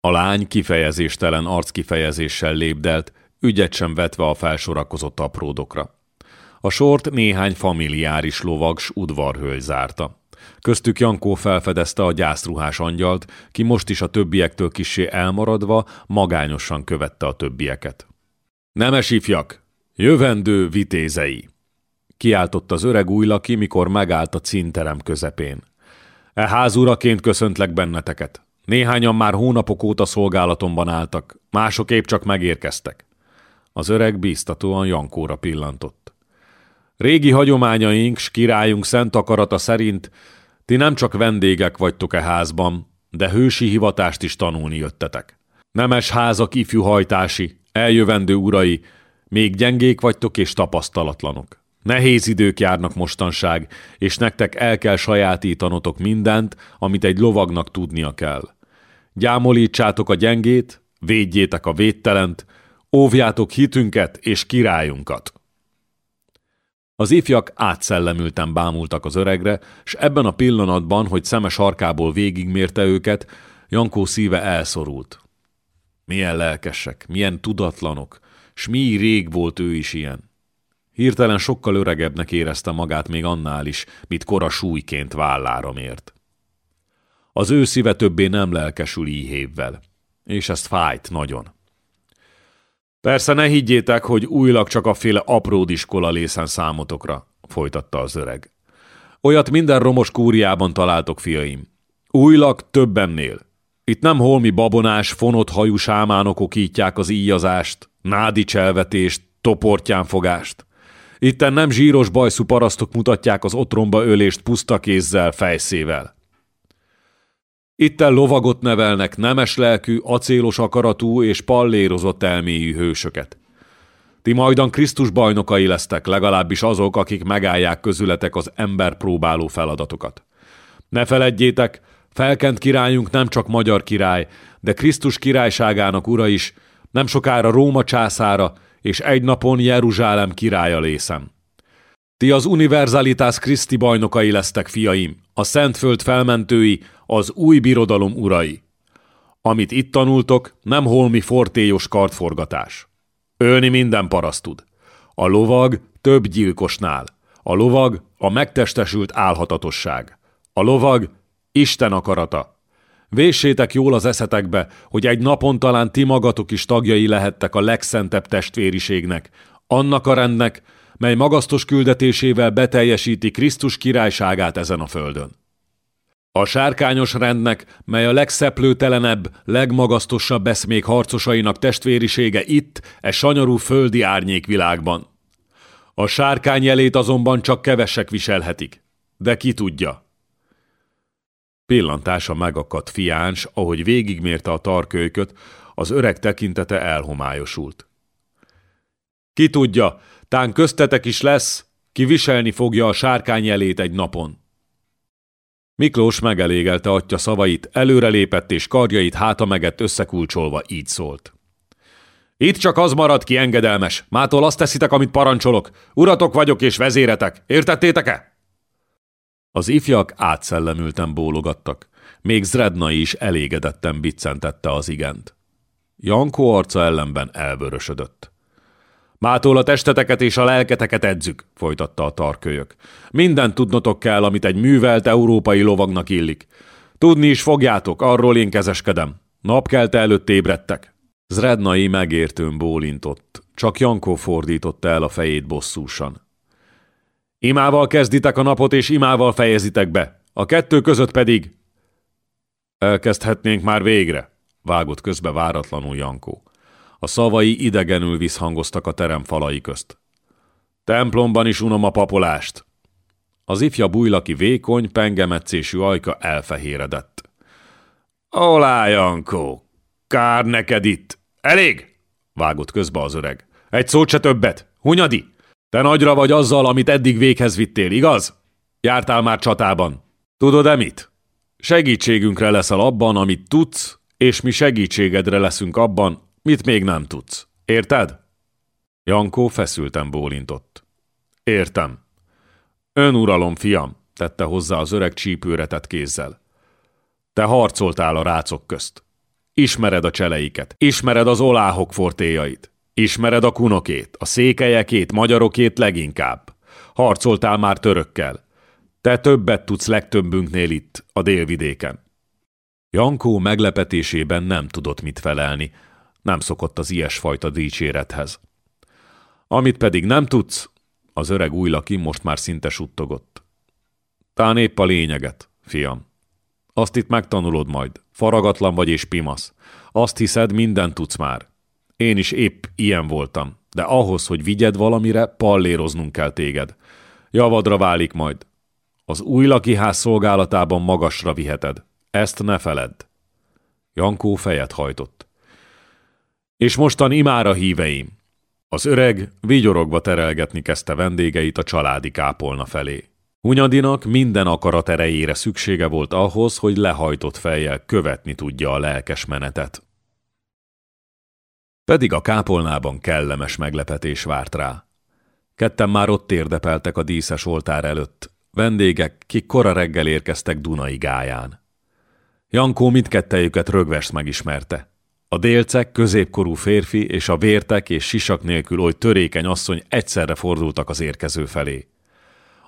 A lány kifejezéstelen arckifejezéssel lépdelt, ügyet sem vetve a felsorakozott apródokra. A sort néhány familiáris lovags udvarhölgy zárta. Köztük Jankó felfedezte a gyászruhás angyalt, ki most is a többiektől kisé elmaradva magányosan követte a többieket. Nemes ifjak, jövendő vitézei! Kiáltott az öreg újlaki, mikor megállt a cinterem közepén. E házuraként köszöntlek benneteket. Néhányan már hónapok óta szolgálatomban álltak, mások épp csak megérkeztek. Az öreg bíztatóan Jankóra pillantott. Régi hagyományaink, s királyunk szent akarata szerint ti nem csak vendégek vagytok e házban, de hősi hivatást is tanulni jöttetek. Nemes házak ifjú hajtási, eljövendő urai, még gyengék vagytok és tapasztalatlanok. Nehéz idők járnak mostanság, és nektek el kell sajátítanotok mindent, amit egy lovagnak tudnia kell. Gyámolítsátok a gyengét, védjétek a védtelent, óvjátok hitünket és királyunkat. Az ifjak átszellemülten bámultak az öregre, s ebben a pillanatban, hogy szemes harkából végigmérte őket, Jankó szíve elszorult. Milyen lelkesek, milyen tudatlanok, s mi rég volt ő is ilyen. Hirtelen sokkal öregebbnek érezte magát még annál is, mit kora súlyként vállára mért. Az ő szíve többé nem lelkesül íhévvel, és ezt fájt nagyon. Persze ne higgyétek, hogy újlag csak a féle apródiskola lészen számotokra, folytatta az öreg. Olyat minden romos kúriában találtok, fiaim. Újlag többennél. Itt nem holmi babonás, fonott hajú sámánok okítják az íjazást, nádi cselvetést, toportjánfogást. Itten nem zsíros bajszú parasztok mutatják az otromba ölést puszta kézzel, fejszével. Itten lovagot nevelnek nemes lelkű, acélos akaratú és pallérozott elmélyű hősöket. Ti majdan Krisztus bajnokai lesztek, legalábbis azok, akik megállják közületek az ember próbáló feladatokat. Ne feledjétek, felkent királyunk nem csak magyar király, de Krisztus királyságának ura is, nem sokára Róma császára, és egy napon Jeruzsálem királya lészem. Ti az Universalitas Christi bajnokai lesztek, fiaim, a Szentföld felmentői, az új birodalom urai. Amit itt tanultok, nem holmi fortélyos kartforgatás. Ölni minden paraszt tud. A lovag több gyilkosnál. A lovag a megtestesült álhatatosság. A lovag Isten akarata. Véssétek jól az eszetekbe, hogy egy napon talán ti magatok is tagjai lehettek a legszentebb testvériségnek, annak a rendnek, mely magasztos küldetésével beteljesíti Krisztus királyságát ezen a földön. A sárkányos rendnek, mely a legszeplőtelenebb, legmagasztosabb eszmék harcosainak testvérisége itt, e sanyarú földi árnyékvilágban. A sárkány jelét azonban csak kevesek viselhetik. De ki tudja? Pillantása megakadt fiáns, ahogy végigmérte a tarkölyköt, az öreg tekintete elhomályosult. Ki tudja, tán köztetek is lesz, ki viselni fogja a sárkány jelét egy napon. Miklós megelégelte atya szavait, előrelépett és karjait háta megett összekulcsolva így szólt. Itt csak az marad ki engedelmes. Mától azt teszitek, amit parancsolok. Uratok vagyok és vezéretek. Értettétek-e? Az ifjak átszellemülten bólogattak. Még Zrednai is elégedetten biccentette az igent. Jankó arca ellenben elvörösödött. Mától a testeteket és a lelketeket edzük, folytatta a tarkölyök. Mindent tudnotok kell, amit egy művelt európai lovagnak illik. Tudni is fogjátok, arról én kezeskedem. Napkelte előtt ébredtek. Zrednai megértőn bólintott, csak Jankó fordította el a fejét bosszúsan. Imával kezditek a napot, és imával fejezitek be. A kettő között pedig... Elkezdhetnénk már végre, vágott közbe váratlanul Jankó. A szavai idegenül visszhangoztak a terem falai közt. Templomban is unom a papolást. Az ifja bújlaki vékony, pengemetszésű ajka elfehéredett. Olá, Jankó! Kár neked itt! Elég! vágott közbe az öreg. Egy szót se többet! Hunyadi! Te nagyra vagy azzal, amit eddig véghez vittél, igaz? Jártál már csatában. Tudod-e mit? Segítségünkre leszel abban, amit tudsz, és mi segítségedre leszünk abban, Mit még nem tudsz? Érted? Jankó feszülten bólintott. Értem. Önuralom, fiam, tette hozzá az öreg csípőretett kézzel. Te harcoltál a rácok közt. Ismered a cseleiket, ismered az oláhok fortéjait, ismered a kunokét, a székelyekét, magyarokét leginkább. Harcoltál már törökkel. Te többet tudsz legtöbbünknél itt, a délvidéken. Jankó meglepetésében nem tudott mit felelni, nem szokott az ilyesfajta dicsérethez. Amit pedig nem tudsz, az öreg újlaki most már szinte suttogott. Tán épp a lényeget, fiam. Azt itt megtanulod majd. Faragatlan vagy és pimasz. Azt hiszed, mindent tudsz már. Én is épp ilyen voltam, de ahhoz, hogy vigyed valamire, palléroznunk kell téged. Javadra válik majd. Az új lakiház szolgálatában magasra viheted. Ezt ne feledd. Jankó fejet hajtott. És mostan imára híveim. Az öreg vigyorogva terelgetni kezdte vendégeit a családi kápolna felé. Hunyadinak minden akarat erejére szüksége volt ahhoz, hogy lehajtott fejjel követni tudja a lelkes menetet. Pedig a kápolnában kellemes meglepetés várt rá. Ketten már ott térdepeltek a díszes oltár előtt, vendégek, kik kora reggel érkeztek Dunai gáján. Jankó mindkettejüket rögvest megismerte. A délcek, középkorú férfi és a vértek és sisak nélkül oly törékeny asszony egyszerre fordultak az érkező felé.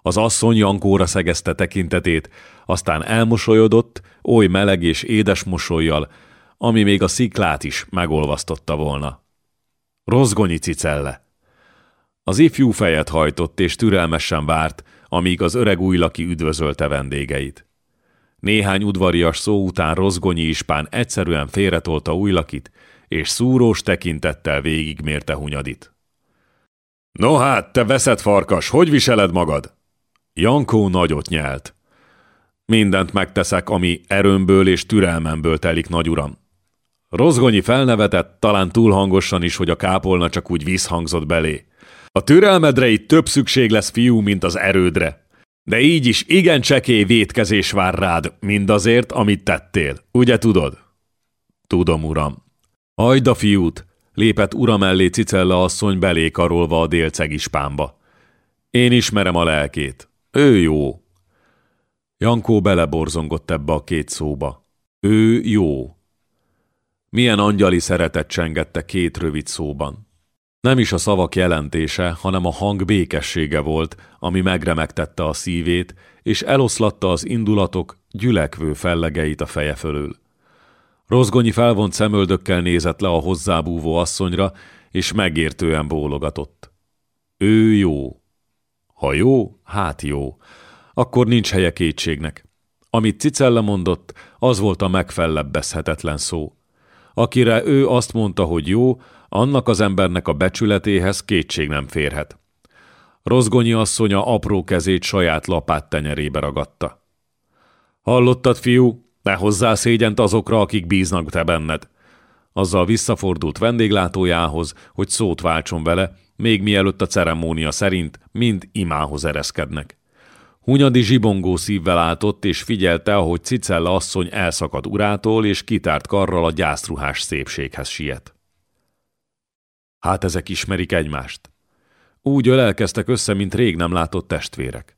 Az asszony Jankóra szegezte tekintetét, aztán elmosolyodott, oly meleg és édes mosolyjal, ami még a sziklát is megolvasztotta volna. Rozgonyi cicelle. Az ifjú fejet hajtott és türelmesen várt, amíg az öreg újlaki üdvözölte vendégeit. Néhány udvarias szó után Rozgonyi ispán egyszerűen félretolta újlakit, és szúrós tekintettel végigmérte Hunyadit. No hát, te veszed farkas, hogy viseled magad? Jankó nagyot nyelt. Mindent megteszek, ami erőmből és türelmemből telik, nagyuram. Rozgonyi felnevetett, talán túl hangosan is, hogy a kápolna csak úgy visszhangzott belé. A türelmedre itt több szükség lesz, fiú, mint az erődre. De így is igen csekély vétkezés vár rád, mindazért, amit tettél. Ugye tudod? Tudom, uram. Hagyd a fiút, lépett uram elé Cicella asszony belé karolva a délcegispánba. Én ismerem a lelkét. Ő jó. Jankó beleborzongott ebbe a két szóba. Ő jó. Milyen angyali szeretet csengette két rövid szóban. Nem is a szavak jelentése, hanem a hang békessége volt, ami megremegtette a szívét, és eloszlatta az indulatok gyülekvő fellegeit a feje fölül. Rozgonyi felvont szemöldökkel nézett le a hozzábúvó asszonyra, és megértően bólogatott. Ő jó. Ha jó, hát jó. Akkor nincs helye kétségnek. Amit Cicella mondott, az volt a megfellebbezhetetlen szó. Akire ő azt mondta, hogy jó, annak az embernek a becsületéhez kétség nem férhet. Rozgonyi asszonya apró kezét saját lapát tenyerébe ragadta. Hallottad, fiú? Ne hozzá szégyent azokra, akik bíznak te benned. Azzal visszafordult vendéglátójához, hogy szót váltson vele, még mielőtt a ceremónia szerint mind imához ereszkednek. Hunyadi zsibongó szívvel álltott, és figyelte, ahogy Cicella asszony elszakad urától, és kitárt karral a gyászruhás szépséghez siet. Hát ezek ismerik egymást. Úgy ölelkeztek össze, mint rég nem látott testvérek.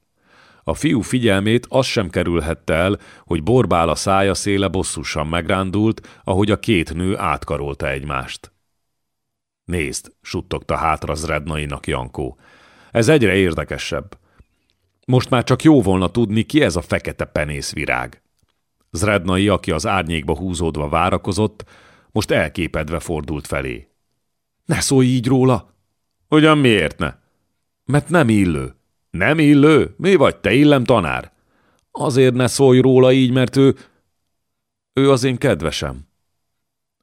A fiú figyelmét az sem kerülhette el, hogy borbál a szája széle bosszusan megrándult, ahogy a két nő átkarolta egymást. Nézd, suttogta hátra Zrednainak Jankó. Ez egyre érdekesebb. Most már csak jó volna tudni, ki ez a fekete penészvirág. Zrednai, aki az árnyékba húzódva várakozott, most elképedve fordult felé. Ne szólj így róla! Ugyan miért ne? Mert nem illő. Nem illő? Mi vagy te illem tanár? Azért ne szólj róla így, mert ő... Ő az én kedvesem.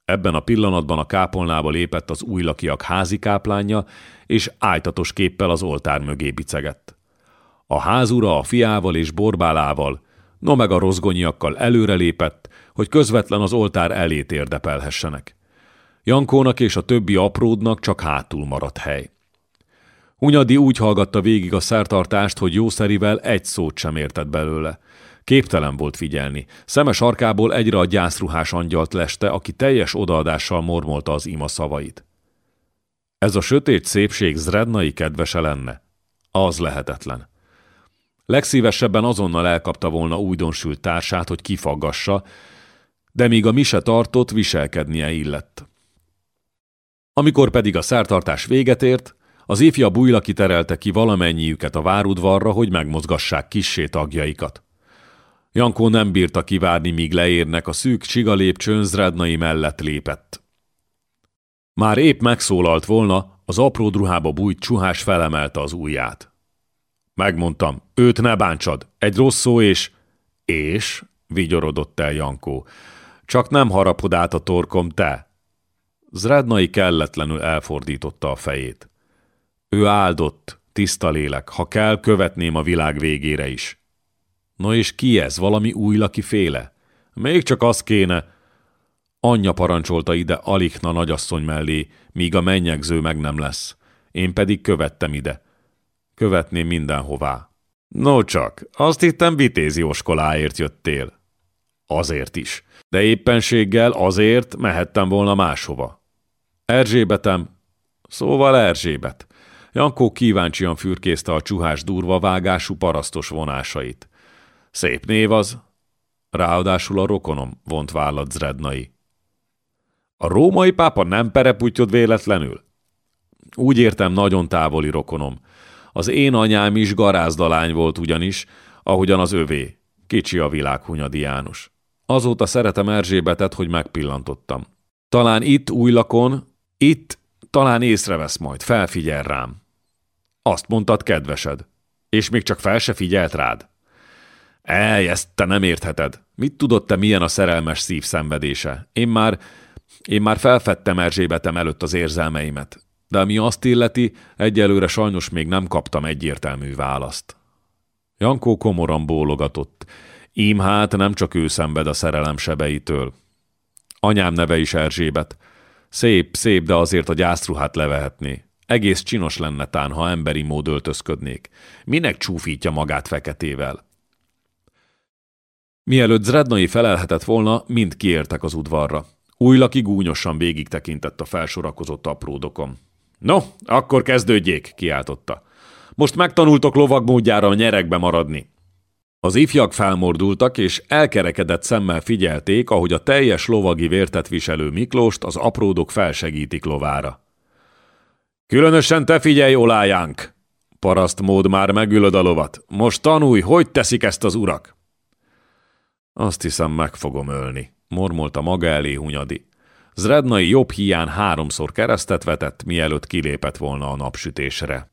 Ebben a pillanatban a kápolnába lépett az újlakiak házi káplánja, és ájtatos képpel az oltár mögé bicegett. A házura a fiával és borbálával, no meg a rozgonyiakkal előrelépett, hogy közvetlen az oltár elé térdepelhessenek. Jankónak és a többi apródnak csak hátul maradt hely. Hunyadi úgy hallgatta végig a szertartást, hogy jószerivel egy szót sem értett belőle. Képtelen volt figyelni. Szemes arkából egyre a gyászruhás angyalt leste, aki teljes odaadással mormolta az ima szavait. Ez a sötét szépség zrednai kedvese lenne? Az lehetetlen. Legszívesebben azonnal elkapta volna újdonsült társát, hogy kifaggassa, de míg a mise tartott, viselkednie illett. Amikor pedig a szertartás véget ért, az ifja bújla kiterelte ki valamennyiüket a várudvarra, hogy megmozgassák kissé tagjaikat. Jankó nem bírta kivárni, míg leérnek, a szűk csigalépcsőn Zrednai mellett lépett. Már épp megszólalt volna, Az apró druhába bújt csuhás felemelte az ujját. Megmondtam, őt ne bántsad, egy rossz szó és... És? vigyorodott el Jankó. Csak nem harapod át a torkom, te! Zrednai kelletlenül elfordította a fejét. Ő áldott, tiszta lélek, ha kell, követném a világ végére is. No és ki ez, valami új laki féle? Még csak az kéne. Anyja parancsolta ide Alikna nagyasszony mellé, míg a mennyegző meg nem lesz. Én pedig követtem ide. Követném mindenhová. No csak, azt hittem vitézi oskoláért jöttél. Azért is. De éppenséggel azért mehettem volna máshova. Erzsébetem, szóval Erzsébet. Jankó kíváncsian fürkészte a csuhás durva vágású parasztos vonásait. Szép név az. Ráadásul a rokonom, vont vállat Zrednai. A római pápa nem pereputtyod véletlenül? Úgy értem, nagyon távoli rokonom. Az én anyám is garázdalány volt ugyanis, ahogyan az övé. Kicsi a világ, Hunyadi János. Azóta szeretem Erzsébetet, hogy megpillantottam. Talán itt új lakon, itt talán észrevesz majd, felfigyel rám. Azt mondtad, kedvesed. És még csak fel se figyelt rád. Ej, ezt te nem értheted. Mit tudod te, milyen a szerelmes szív szenvedése? Én már, én már felfedtem Erzsébetem előtt az érzelmeimet. De ami azt illeti, egyelőre sajnos még nem kaptam egyértelmű választ. Jankó komoran bólogatott. Ím hát nem csak ő szenved a szerelem sebeitől. Anyám neve is Erzsébet. Szép, szép, de azért a gyászruhát levehetné. Egész csinos lenne tán, ha emberi mód öltözködnék. Minek csúfítja magát feketével? Mielőtt Zrednai felelhetett volna, mind kiértek az udvarra. Újlaki gúnyosan végig tekintett a felsorakozott apródokon. No, akkor kezdődjék, kiáltotta. Most megtanultok lovag módjára a nyerekbe maradni. Az ifjak felmordultak, és elkerekedett szemmel figyelték, ahogy a teljes lovagi vértet viselő Miklóst az apródok felsegítik lovára. Különösen te figyelj, olájánk! Paraszt mód már megülöd a lovat. Most tanulj, hogy teszik ezt az urak! Azt hiszem, meg fogom ölni, mormolta maga elé Hunyadi. Zrednai jobb hián háromszor keresztet vetett, mielőtt kilépett volna a napsütésre.